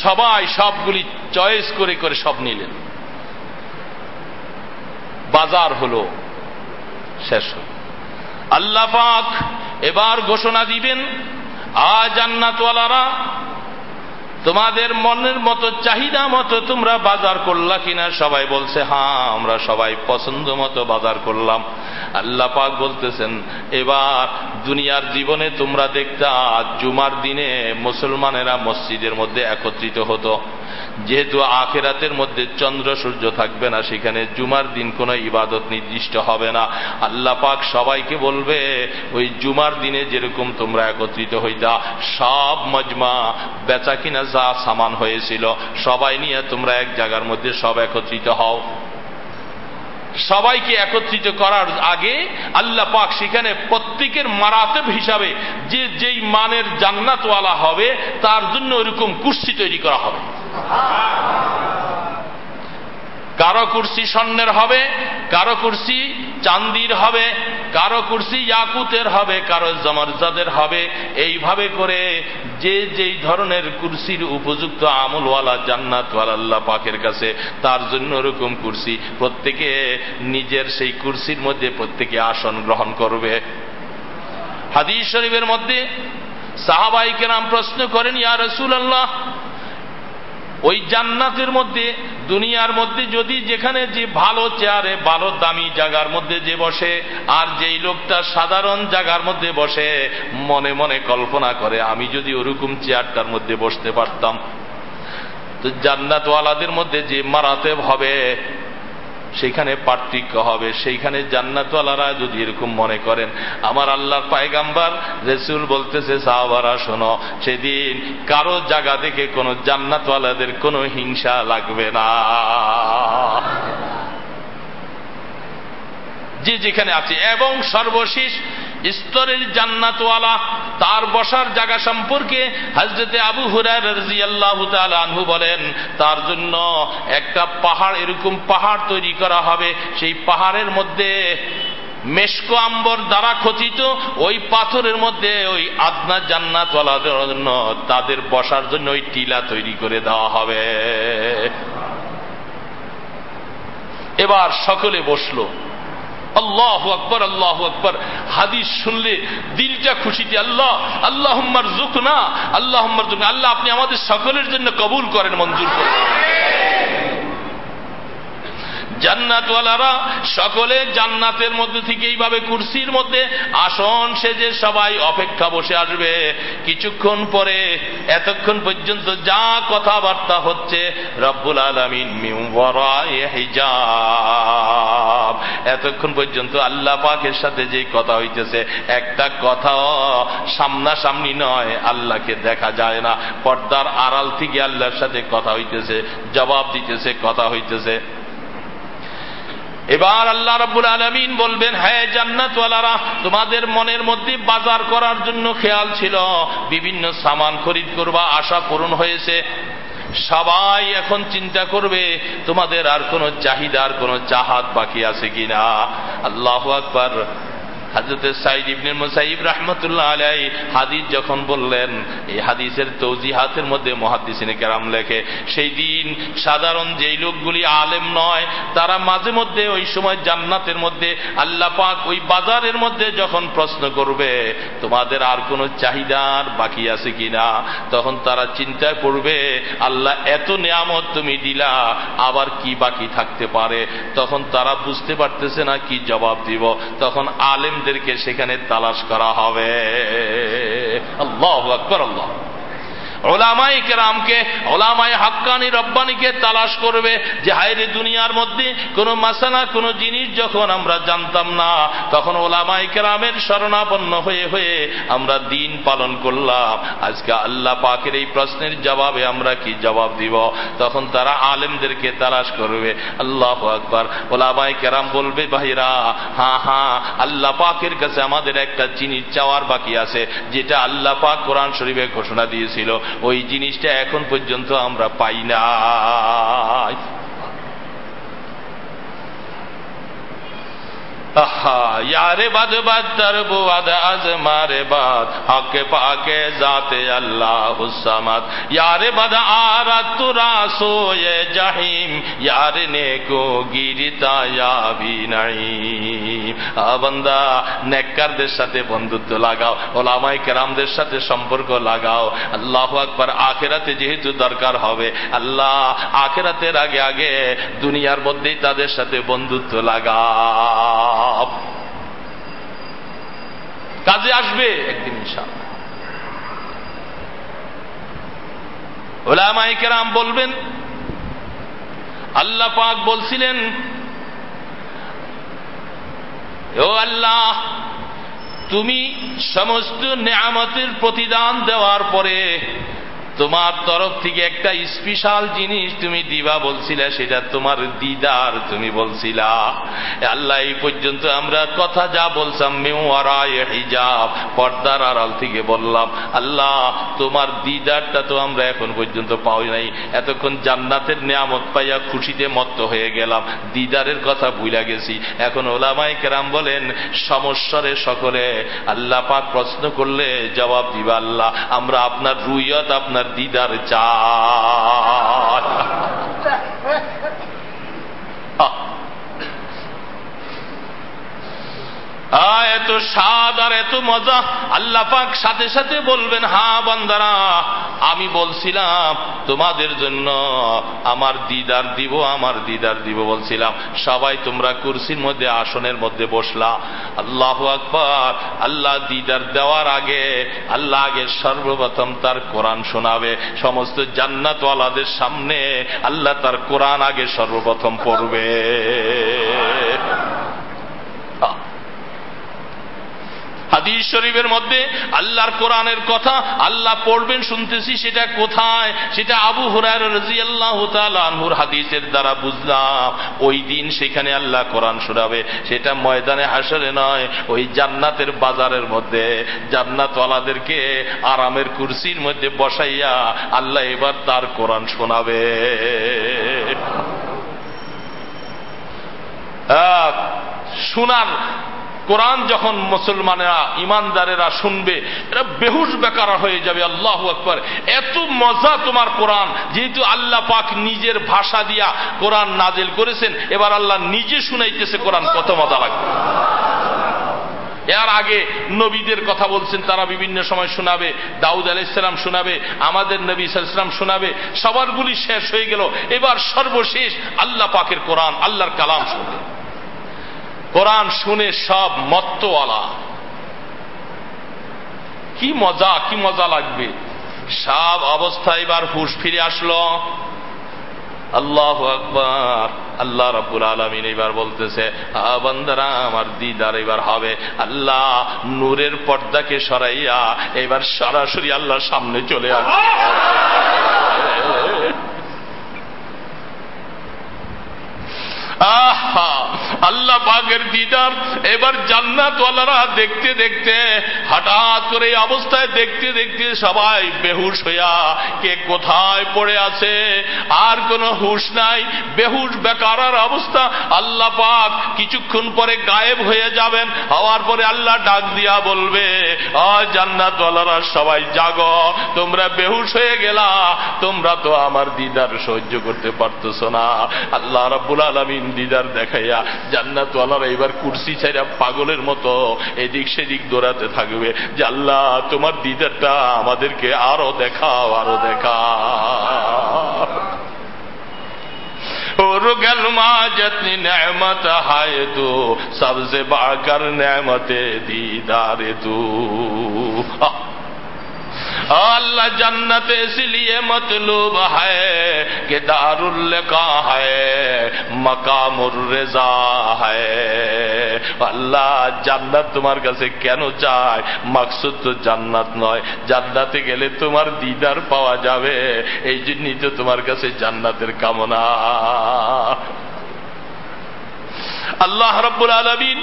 সবাই সবগুলি চয়েস করে করে সব নিলেন। বাজার হলো, শেষ হল। আল্লাহ পাক এবার ঘোষণা দিবেন, আ জান্নাতওয়ালারা, তোমাদের মনের মতো চাহিদা মতো তোমরা বাজার করলা কিনা? সবাই বলছে হ্যাঁ আমরা সবাই পছন্দ মতো বাজার করলাম। আল্লাহ পাক বলতেছেন, এবার দুনিয়ার জীবনে তোমরা দেখতা জুমার দিনে মুসলমানেরা মসজিদের মধ্যে একত্রিত হতো। যেহেতু আখেরাতের মধ্যে চন্দ্র, সূর্য থাকবে না, সেখানে জুমার দিন কোনো ইবাদত নির্দিষ্ট হবে না। আল্লাহ পাক সবাইকে বলবে, ওই জুমার দিনে যেরকম তোমরা একত্রিত হইতা, সব মজমা বেচা কিনা যা সামান হয়েছিল, সবাই নিয়ে তোমরা এক জায়গার মধ্যে সব একত্রিত হও। সবাইকে একত্রিত করার আগে আল্লাহ পাক সেখানে প্রত্যেকের মারাতেব হিসাবে যে যেই মানের জান্নাতওয়ালা হবে, তার জন্য ওরকম কুর্সি তৈরি করা হবে। কারও কুর্সি স্বর্ণের হবে, কারও কুর্সি চান্দির হবে, কারও কুর্সি ইয়াকুতের হবে, কারও জমরজাদের হবে। এইভাবে করে যে যেই ধরনের কুর্সির উপযুক্ত আমলওয়ালা জান্নাতওয়ালা আল্লাহ পাকের কাছে, তার জন্য ওরকম কুর্সি প্রত্যেকে নিজের সেই কুর্সির মধ্যে প্রত্যেকে আসন গ্রহণ করবে। হাদিস শরীফের মধ্যে সাহাবাইকে নাম প্রশ্ন করেন, ইয়া রসুল আল্লাহ ওই জান্নাতের মধ্যে, দুনিয়ার মধ্যে যদি যেখানে যে ভালো চেয়ারে, ভালো দামি জায়গার মধ্যে যে বসে, আর যেই লোকটা সাধারণ জায়গার মধ্যে বসে, মনে মনে কল্পনা করে, আমি যদি ওরকম চেয়ারটার মধ্যে বসতে পারতাম। তো জান্নাতওয়ালাদের মধ্যে যে মারাতে হবে সেখানে পার্থক্য হবে, সেইখানে জান্নাতওয়ালারা যদি এরকম মনে করেন, আমার আল্লাহর পায়গাম্বার রেসুল বলতেছে, সাহাবারা, শোনো, সেদিন কারও জায়গা থেকে কোনো জান্নাতওয়ালাদের কোনো হিংসা লাগবে না। যে যেখানে আছে, এবং সর্বশেষ স্তরের জান্নাতওয়ালা, তার বসার জায়গা সম্পর্কে হজরতে আবু হুরার আনহু বলেন, তার জন্য একটা পাহাড়, এরকম পাহাড় তৈরি করা হবে। সেই পাহাড়ের মধ্যে মেশকো আম্বর দ্বারা খচিত ওই পাথরের মধ্যে ওই আদনা জান্নাতওয়ালাদের জন্য, তাদের বসার জন্য ওই টিলা তৈরি করে দেওয়া হবে। এবার সকলে বসল। আল্লাহ আকবর আল্লাহ আকবর। হাদিস শুনলে দিলটা খুশিতে আল্লাহ আল্লাহ জুক না আল্লাহ আল্লাহ, আপনি আমাদের সকলের জন্য কবুল করেন, মঞ্জুর করেন। জান্নাতওয়ালারা সকলে জান্নাতের মধ্যে থেকে এইভাবে কুর্সির মধ্যে আসন সেজে সবাই অপেক্ষা বসে আসবে। কিছুক্ষণ পরে, এতক্ষণ পর্যন্ত যা কথাবার্তা হচ্ছে, রব্বুল আলমিন এতক্ষণ পর্যন্ত আল্লাহ পাকের সাথে যে কথা হইতেছে, একটা কথাও সামনাসামনি নয়, আল্লাহকে দেখা যায় না। পর্দার আড়াল থেকে আল্লাহর সাথে কথা হইতেছে, জবাব দিতেছে, কথা হইতেছে। এবার আল্লাহ রাব্বুল আলমিন বলবেন হ্যাঁ জান্নাতওয়ালারা, তোমাদের মনের মধ্যে বাজার করার জন্য খেয়াল ছিল। বিভিন্ন সামান খরিদ করবা, আশা পূরণ হয়েছে। সবাই এখন চিন্তা করবে, তোমাদের আর কোন চাহিদার কোন চাহাত বাকি আছে কিনা। আল্লাহ আকবর। হাজরত সাইদ ইবনে মুসাইব রহমতুল্লাহ আলাই হাদিস যখন বললেন, এই হাদিসের তৌজিহাতের মধ্যে মহাদিসিনে কেরাম লেখে, সেই দিন সাধারণ যেই লোকগুলি আলেম নয়, তারা মাঝে মধ্যে ওই সময় জান্নাতের মধ্যে, আল্লাহ পাক ওই বাজারের মধ্যে যখন প্রশ্ন করবে, তোমাদের আর কোনো চাহিদার বাকি আছে কিনা? তখন তারা চিন্তায় পড়বে আল্লাহ এত নিয়ামত তুমি দিলা, আবার কি বাকি থাকতে পারে? তখন তারা বুঝতে পারতেছে না কি জবাব দিব। তখন আলেম আলেমদেরকে সেখানে তালাশ করা হবে। আল্লাহ আকবর আল্লাহ ওলামাই কেরামকে, ওলামাই হাক্কানি রব্বানিকে তালাশ করবে যে, হায়রে দুনিয়ার মধ্যে কোনো মাসানা কোনো জিনিস যখন আমরা জানতাম না, তখন ওলামাই কেরামের শরণাপন্ন হয়ে হয়ে আমরা দিন পালন করলাম। আজকে আল্লাহ পাকের এই প্রশ্নের জবাবে আমরা কি জবাব দিব? তখন তারা আলেমদেরকে তালাশ করবে। আল্লাহ আকবার। ওলামাই কেরাম বলবে ভাইরা হ্যাঁ হ্যাঁ আল্লাহ পাকের কাছে আমাদের একটা জিনিস চাওয়ার বাকি আছে, যেটা আল্লাহ পাক কোরআন শরীফে ঘোষণা দিয়েছিল। ওই জিনিসটা এখন পর্যন্ত আমরা পাই না यारे बद बदतर बुवद अज मारे बात हक पाके जाते अल्लाह समत यारे बद आरत तुरा सोए जहीम यार ने को गिरता या भी नहीं বন্দা নেককারদের সাথে বন্ধুত্ব লাগাও ওলামাই কেরামদের সাথে সম্পর্ক লাগাও আল্লাহ আকবর আখেরাতে যেহেতু দরকার হবে আল্লাহ আখেরাতের আগে আগে দুনিয়ার মধ্যেই তাদের সাথে বন্ধুত্ব লাগাও কাজে আসবে একদিন ইনশাআল্লাহ। ওলামাই কেরাম বলবেন, আল্লাহ পাক বলছিলেন, ও আল্লাহ, তুমি সমস্ত নেয়ামতের প্রতিদান দেওয়ার পরে তোমার তরফ থেকে একটা স্পেশাল জিনিস তুমি দিবা বলছিলে, সেটা তোমার দিদার তুমি বলছিলা। আল্লাহ, এই পর্যন্ত আমরা কথা যা বলছাম মেওয়ারায় হিজাব, পর্দার আড়াল থেকে বললাম, আল্লাহ, তোমার দিদারটা তো আমরা এখন পর্যন্ত পাই নাই। এতক্ষণ জান্নাতের নিয়ামত পাইয়া খুশিতে মত্ত হয়ে গেলাম, দিদারের কথা ভুলা গেছি। এখন ওলামাই কেরাম বলেন সমস্যারে সকলে আল্লাহ পাক প্রশ্ন করলে জবাব দিবা আল্লাহ। আমরা আপনার রুইয়ত আপনার দিদার চায় এত স্বাদ আর এত মজা। আল্লাহ পাক সাথে সাথে বলবেন, হা বান্দারা, আমি বলছিলাম তোমাদের জন্য আমার দিদার দিব, আমার দিদার দিব বলছিলাম। সবাই তোমরা কুরসির মধ্যে, আসনের মধ্যে বসলা। আল্লাহ আকবর, আল্লাহ দিদার দেওয়ার আগে, আল্লাহ আগে সর্বপ্রথম তার কোরআন শোনাবে। সমস্ত জান্নাতওয়ালাদের সামনে আল্লাহ তার কোরআন আগে সর্বপ্রথম পড়বে। হাদিস শরীফের মধ্যে আল্লাহর কোরআনের কথা আল্লাহ পড়বেন, শুনতেছি, সেটা কোথায়? সেটা আবু হুরার রাজি আল্লাহ আনহুর হাদিসের দ্বারা বুঝলাম। ওই দিন সেখানে আল্লাহ কোরআন শোনাবে। সেটা ময়দানে হাসরে নয়, ওই জান্নাতের বাজারের মধ্যে। জান্নাতওয়ালাদেরকে আরামের কুরসির মধ্যে বসাইয়া আল্লাহ এবার তার কোরআন শোনাবে। শোনার কোরআন যখন মুসলমানেরা, ইমানদারেরা শুনবে, এরা বেহুশ বেকার হয়ে যাবে, আল্লাহ আকবর। এত মজা তোমার কোরআন, যেহেতু আল্লাহ পাক নিজের ভাষা দিয়া কোরআন নাজেল করেছেন, এবার আল্লাহ নিজে শুনাইতেছে কোরআন, কত মজা লাগবে। এর আগে নবীদের কথা বলছেন, তারা বিভিন্ন সময় শোনাবে, দাউদ আলাইসালাম শোনাবে, আমাদের নবী সালাম শোনাবে সবারগুলি শেষ হয়ে গেল, এবার সর্বশেষ আল্লাহ পাকের কোরআন, আল্লাহর কালাম শুনবে। কোরআন শুনে সব মত্তওয়ালা। কি মজা কি মজা লাগবে। সব অবস্থা এবার হুশ ফিরে আসলো। আল্লাহ আকবর। আল্লাহ রব্বুল আলমিন এবার বলতেছে বান্দারা, আমার দিদার এবার হবে। আল্লাহ নূরের পর্দাকে সরাইয়া এবার সরাসরি আল্লাহর সামনে চলে আসবে। আল্লাহ বাগের দিদার, এবার জান্নাতওয়ালারা দেখতে দেখতে, হঠাৎ করে এই অবস্থায় দেখতে দেখতে সবাই বেহুশ হইয়া, কে কোথায় পড়ে আছে, আর কোন হুশ নাই, বেহুশ বেকারার অবস্থা। আল্লাহ পাক কিছুক্ষণ পরে গায়েব হয়ে যাবেন, হওয়ার পরে আল্লাহ ডাক দিয়া বলবে জান্নাতওয়ালারা সবাই জাগ, তোমরা বেহুশ হয়ে গেলা, তোমরা তো আমার দিদার সহ্য করতে পারতেছ না। আল্লাহ রাব্বুল আলমিন দিদার দেখাইয়া জান্নাতওয়ালারা এইবার কুর্সি ছাড়া পাগলের মতো এদিক সেদিক দৌড়াতে থাকবে। জাল্লা তোমার দিদারটা আমাদেরকে আরও দেখাও, আরও দেখা রুগল মা যতনি নেমত হায় তু সবসে বাকর নেমতে দিদারে তু। अल्लाह जन्नत इसलिए मतलूब है कि दारुल का है মকামুর রেজা হায় আল্লাহ জান্নাত তোমার কাছে কেন চায় মাকসুদ তো জান্নাত নয় জান্নাতে গেলে তোমার দিদার পাওয়া যাবে এই জন্যই তো তোমার কাছে জান্নাতের কামনা আল্লাহ রব্বুল আলমিন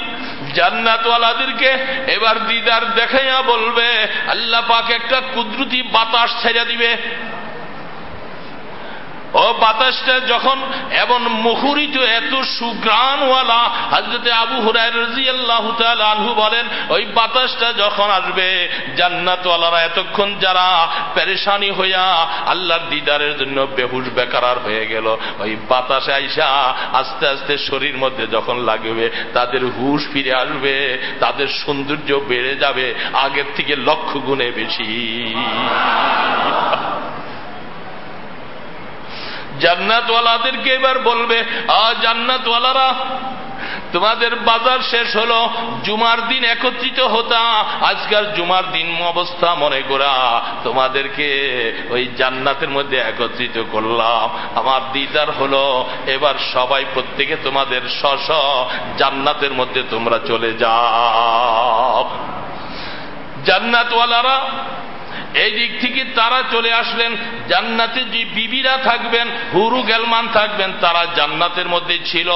জান্নাতওয়ালাদেরকে এবার দিদার দেখাইয়া বলবে আল্লাহ পাক একটা কুদরতি বাতাস ছেড়ে দিবে। ও বাতাসটা যখন এমন মুখরিত এত সুগ্রানওয়ালা হাজরতে আবু হুরাই রাজি আল্লাহ আনহু বলেন, ওই বাতাসটা যখন আসবে, জান্নাতওয়ালারা এতক্ষণ যারা পেরেশানি হইয়া আল্লাহর দিদারের জন্য বেহুশ, বেকারার হয়ে গেল, ওই বাতাসে আইসা আস্তে আস্তে শরীর মধ্যে যখন লাগবে, তাদের হুশ ফিরে আসবে, তাদের সৌন্দর্য বেড়ে যাবে, আগের থেকে লক্ষ গুণে বেশি। জান্নাতওয়ালাদেরকে এবার বলবে, আ জান্নাতওয়ালারা, তোমাদের বাজার শেষ হলো, জুমার দিন একত্রিত হতা, আজকাল জুমার দিন অবস্থা মনে করা, তোমাদেরকে ওই জান্নাতের মধ্যে একত্রিত করলাম, আমার দিদার হলো, এবার সবাই প্রত্যেকে তোমাদের স্ব জান্নাতের মধ্যে তোমরা চলে যাও। জান্নাতওয়ালারা এই দিক থেকে তারা চলে আসলেন। জান্নাতে যে বিবিরা থাকবেন, হুরু গেলমান থাকবেন, তারা জান্নাতের মধ্যে ছিল।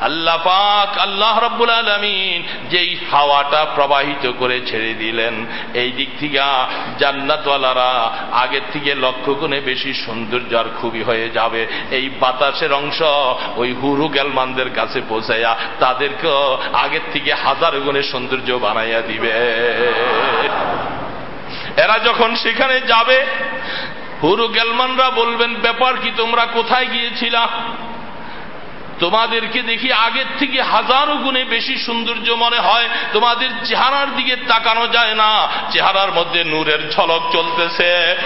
আল্লাহ পাক, আল্লাহ রব্বুল আলমিন যেই হাওয়াটা প্রবাহিত করে ছেড়ে দিলেন। এই দিক থেকে জান্নাতওয়ালারা আগের থেকে লক্ষ গুণে বেশি সৌন্দর্য আর খুবই হয়ে যাবে। এই বাতাসের অংশ ওই হুরু গেলমানদের কাছে পৌঁছাইয়া তাদেরকেও আগের থেকে হাজার গুণে সৌন্দর্য বানাইয়া দিবে। এরা যখন সেখানে যাবে, হুরু গেলমানরা বলবেন, ব্যাপার কি, তোমরা কোথায় গিয়েছিলা? তোমাদেরকে দেখি আগের থেকে হাজারো গুণে বেশি সৌন্দর্য মনে হয়। তোমাদের চেহারার দিকে তাকানো যায় না। চেহারার মধ্যে নূরের ঝলক চলতেছে।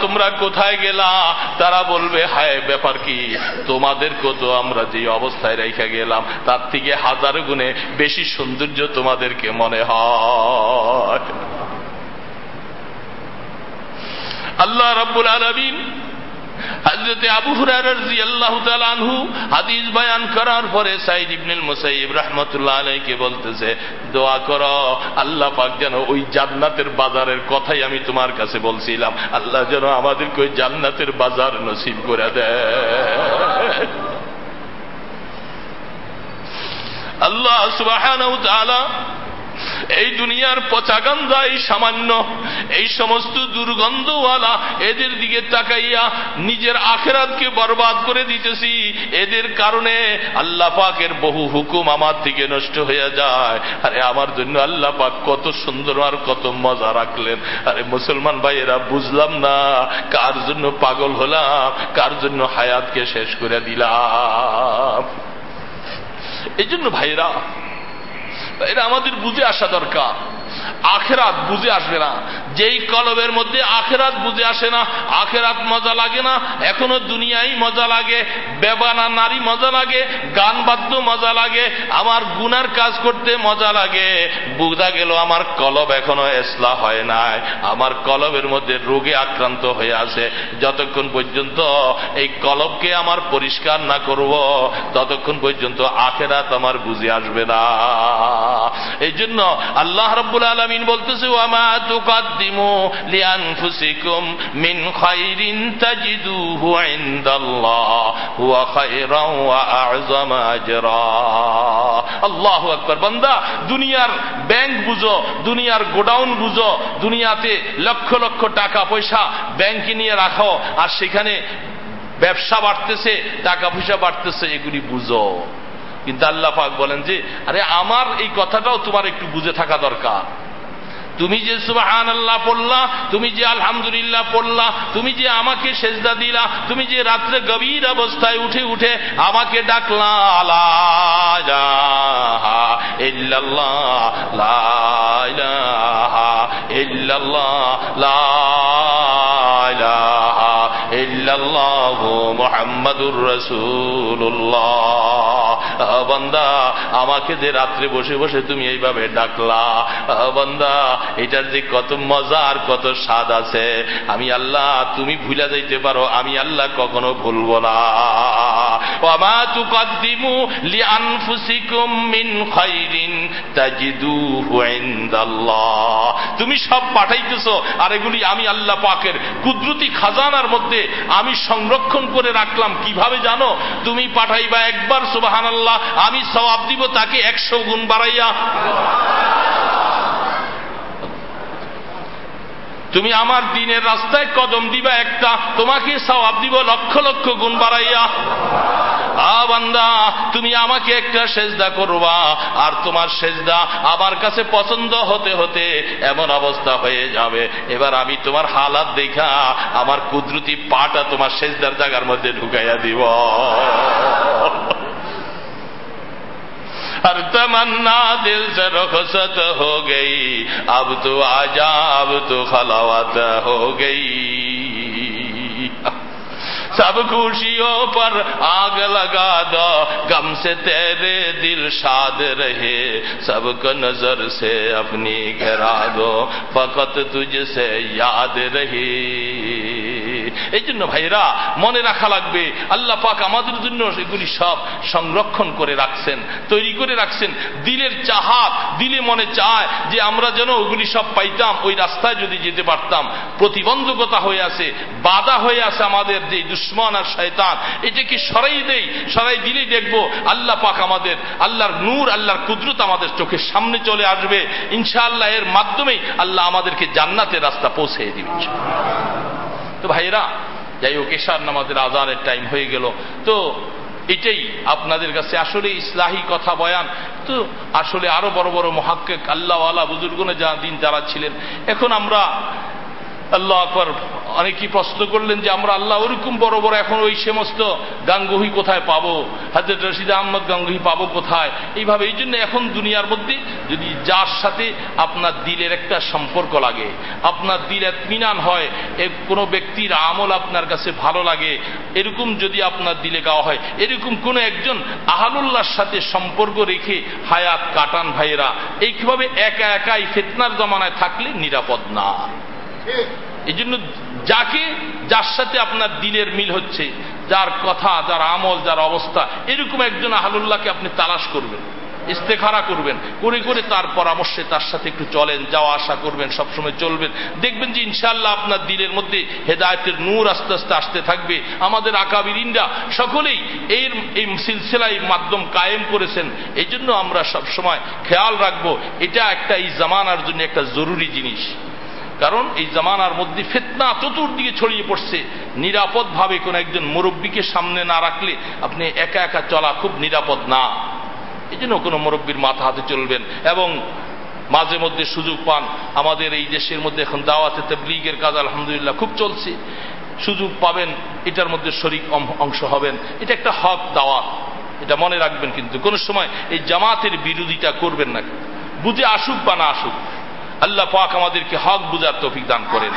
তোমরা কোথায় গেলা? তারা বলবে, হায়, ব্যাপার কি? তোমাদেরকে তো আমরা যে অবস্থায় রেখে গেলাম, তার থেকে হাজারো গুণে বেশি সৌন্দর্য তোমাদেরকে মনে হয়। আল্লাহ রব্বুল আলমিন আবু হুরারি আল্লাহ আনহু হাদিস করার পরে সাইদ ইবনুল মুসাইব রহমতুল্লাহ আলাইকে বলতেছে, দোয়া আল্লাহ পাক যেন ওই জান্নাতের বাজারের কথাই আমি তোমার কাছে বলছিলাম। আল্লাহ যেন আমাদেরকে ওই জান্নাতের বাজার নসিব করে দেয়। আল্লাহ সুবাহ এই দুনিয়ার পচাগন্ধা এই সামান্য। এই সমস্ত দুর্গন্ধওয়ালা এদের দিকে তাকাইয়া নিজের আখেরাতকে বরবাদ করে দিতেছি। এদের কারণে আল্লাহ পাকের বহু হুকুম আমার থেকে নষ্ট হয়ে যায়। আরে আমার জন্য আল্লাহ পাক কত সুন্দর আর কত মজা রাখলেন। আরে মুসলমান ভাইয়েরা, বুঝলাম না কার জন্য পাগল হলাম, কার জন্য হায়াতকে শেষ করে দিলাম। এই জন্য ভাইরা এটা আমাদের বুঝে আসা দরকার। আখেরাত বুঝে আসবে না। যেই কলবের মধ্যে আখেরাত বুঝে আসে না, আখেরাত মজা লাগে না, এখনও দুনিয়াই মজা লাগে, বেবানা নারী মজা লাগে, গান বাদ্য মজা লাগে, আমার গুনার কাজ করতে মজা লাগে। বুঝা গেল আমার কলব এখনও এসলা হয় নাই, আমার কলবের মধ্যে রোগে আক্রান্ত হয়ে আছে। যতক্ষণ পর্যন্ত এই কলবকে আমার পরিষ্কার না করব, ততক্ষণ পর্যন্ত আখেরাত আমার বুঝে আসবে না। এই জন্য আল্লাহ রব্বুল আলমিন বলতেছে দুনিয়ার ব্যাংক বুঝো, দুনিয়ার গোডাউন বুঝো, দুনিয়াতে লক্ষ লক্ষ টাকা পয়সা ব্যাংকে নিয়ে রাখো, আর সেখানে ব্যবসা বাড়তেছে, টাকা পয়সা বাড়তেছে, এগুলি বুঝো। কিন্তু আল্লাহ পাক বলেন যে, আরে, আমার এই কথাটাও তোমার একটু বুঝে থাকা দরকার। তুমি যে সুবাহান আল্লাহ পড়লা, তুমি যে আলহামদুলিল্লাহ পড়লা, তুমি যে আমাকে সেজদা দিলা, তুমি যে রাত্রে গভীর অবস্থায় উঠে উঠে আমাকে ডাকলা মোহাম্মদুর রসুল্লাহ বন্দা, আমাকে যে রাত্রে বসে বসে তুমি এইভাবে ডাকলা বন্দা, এটার যে কত মজা আর কত স্বাদ আছে। আমি আল্লাহ, তুমি ভুলে যাইতে পারো, আমি আল্লাহ কখনো ভুলব না। তুমি সব পাঠাইতেছ, আর এগুলি আমি আল্লাহ পাকের কুদরতি খাজানার মধ্যে আমি সংরক্ষণ করে রাখলাম। কীভাবে জানো? তুমি পাঠাইবা একবার সুবাহান আল্লাহ আমি সবাব দিব তাকে একশো গুণ বাড়াইয়া। তুমি আমার দিনের রাস্তায় কদম দিবা একটা, তোমাকে সবাব দিব লক্ষ লক্ষ গুণ বাড়াইয়া। বান্দা, তুমি আমাকে একটা সেজদা করবা, আর তোমার সেজদা আমার কাছে পছন্দ হতে হতে এমন অবস্থা হয়ে যাবে। এবার আমি তোমার হালাত দেখা, আমার কুদরতি পাটা তোমার সেজদার জায়গার মধ্যে ঢুকাইয়া দিব। ہر تمنا دل سے رخصت ہو گئی۔ اب تو آجا اب تو خلاوت ہو گئی۔ सब खुशियों पर आग लगा दो गम से तेरे दिल शाद रहे सबको नजर से अपनी गिरा दो फकत तुझसे याद रही এই জন্য ভাইরা মনে রাখা লাগবে আল্লাহ পাক আমাদের জন্য এগুলি সব সংরক্ষণ করে রাখছেন তৈরি করে রাখছেন দিলের চাহাত দিলে মনে চায় যে আমরা যেন ওগুলি সব পাইতাম ওই রাস্তায় যদি যেতে পারতাম প্রতিবন্ধকতা হয়ে আছে বাধা হয়ে আছে আমাদের যে দুশ্মন আর শয়তান। এটাকে সরাই দেই? সরাই দিলেই দেখব আল্লাহ পাক আমাদের, আল্লাহর নূর, আল্লাহর কুদরত আমাদের চোখের সামনে চলে আসবে। ইনশাআল্লাহ এর মাধ্যমেই আল্লাহ আমাদেরকে জান্নাতের রাস্তা পৌঁছে দিবে তো ভাইরা যাই হোক, এশার নামাজের আজানের টাইম হয়ে গেল। তো এটাই আপনাদের কাছে আসলে ইসলাহী কথা বয়ান। তো আসলে আরও বড় বড় মহাক্কে আল্লাহওয়ালা বুজুর্গনে যা দিন যারা ছিলেন। এখন আমরা আল্লাহ আকবর। অনেকেই প্রশ্ন করলেন যে আমরা আল্লাহ ওরকম বড় বড় এখন ওই সমস্ত গাঙ্গুহি কোথায় পাবো? হাজরত রশিদ আহমদ গাঙ্গুহি পাবো কোথায়? এইভাবে, এই জন্য এখন দুনিয়ার মধ্যে যদি যার সাথে আপনার দিলের একটা সম্পর্ক লাগে, আপনার দিল এতমিনান হয় কোনো ব্যক্তির আমল আপনার কাছে ভালো লাগে, এরকম যদি আপনার দিলে গাওয়া হয়, এরকম কোন একজন আহালুল্লাহর সাথে সম্পর্ক রেখে হায়াত কাটান ভাইয়েরা, এইভাবে একা একাই ফেতনার জমানায় থাকলে নিরাপদ না। এই জন্য যাকে, যার সাথে আপনার দিলের মিল হচ্ছে, যার কথা, যার আমল, যার অবস্থা, এরকম একজন আহলুল্লাহকে আপনি তালাশ করবেন, ইস্তেখারা করবেন, করে করে তার পরামর্শে তার সাথে একটু চলেন, যাওয়া আসা করবেন, সবসময় চলবেন। দেখবেন যে ইনশাল্লাহ আপনার দিলের মধ্যে হেদায়তের নূর আস্তে আস্তে আসতে থাকবে। আমাদের আকাবিরিনরা সকলেই এর, এই সিলসিলাই মাধ্যম কায়েম করেছেন। এই জন্য আমরা সবসময় খেয়াল রাখব, এটা একটা এই জামানার জন্য একটা জরুরি জিনিস। কারণ এই জামানার মধ্যে ফেতনা চতুর্দিকে ছড়িয়ে পড়ছে। নিরাপদ ভাবে কোন একজন মুরব্বীকে সামনে না রাখলে আপনি একা একা চলা খুব নিরাপদ না। এই জন্য কোনো মুরব্বীর মাথা হাতে চলবেন এবং মাঝে মধ্যে সুযোগ পান। আমাদের এই দেশের মধ্যে এখন দাওয়াতে তবলিগের কাজ আলহামদুলিল্লাহ খুব চলছে। সুযোগ পাবেন, এটার মধ্যে শরিক অংশ হবেন। এটা একটা হক দাওয়াত। এটা মনে রাখবেন কিন্তু। কোন সময় এই জামাতের বিরোধিতা করবেন না। বুঝে আসুক বা না আসুক আল্লাহ পাক আমাদেরকে হক বুঝার তৌফিক দান করেন।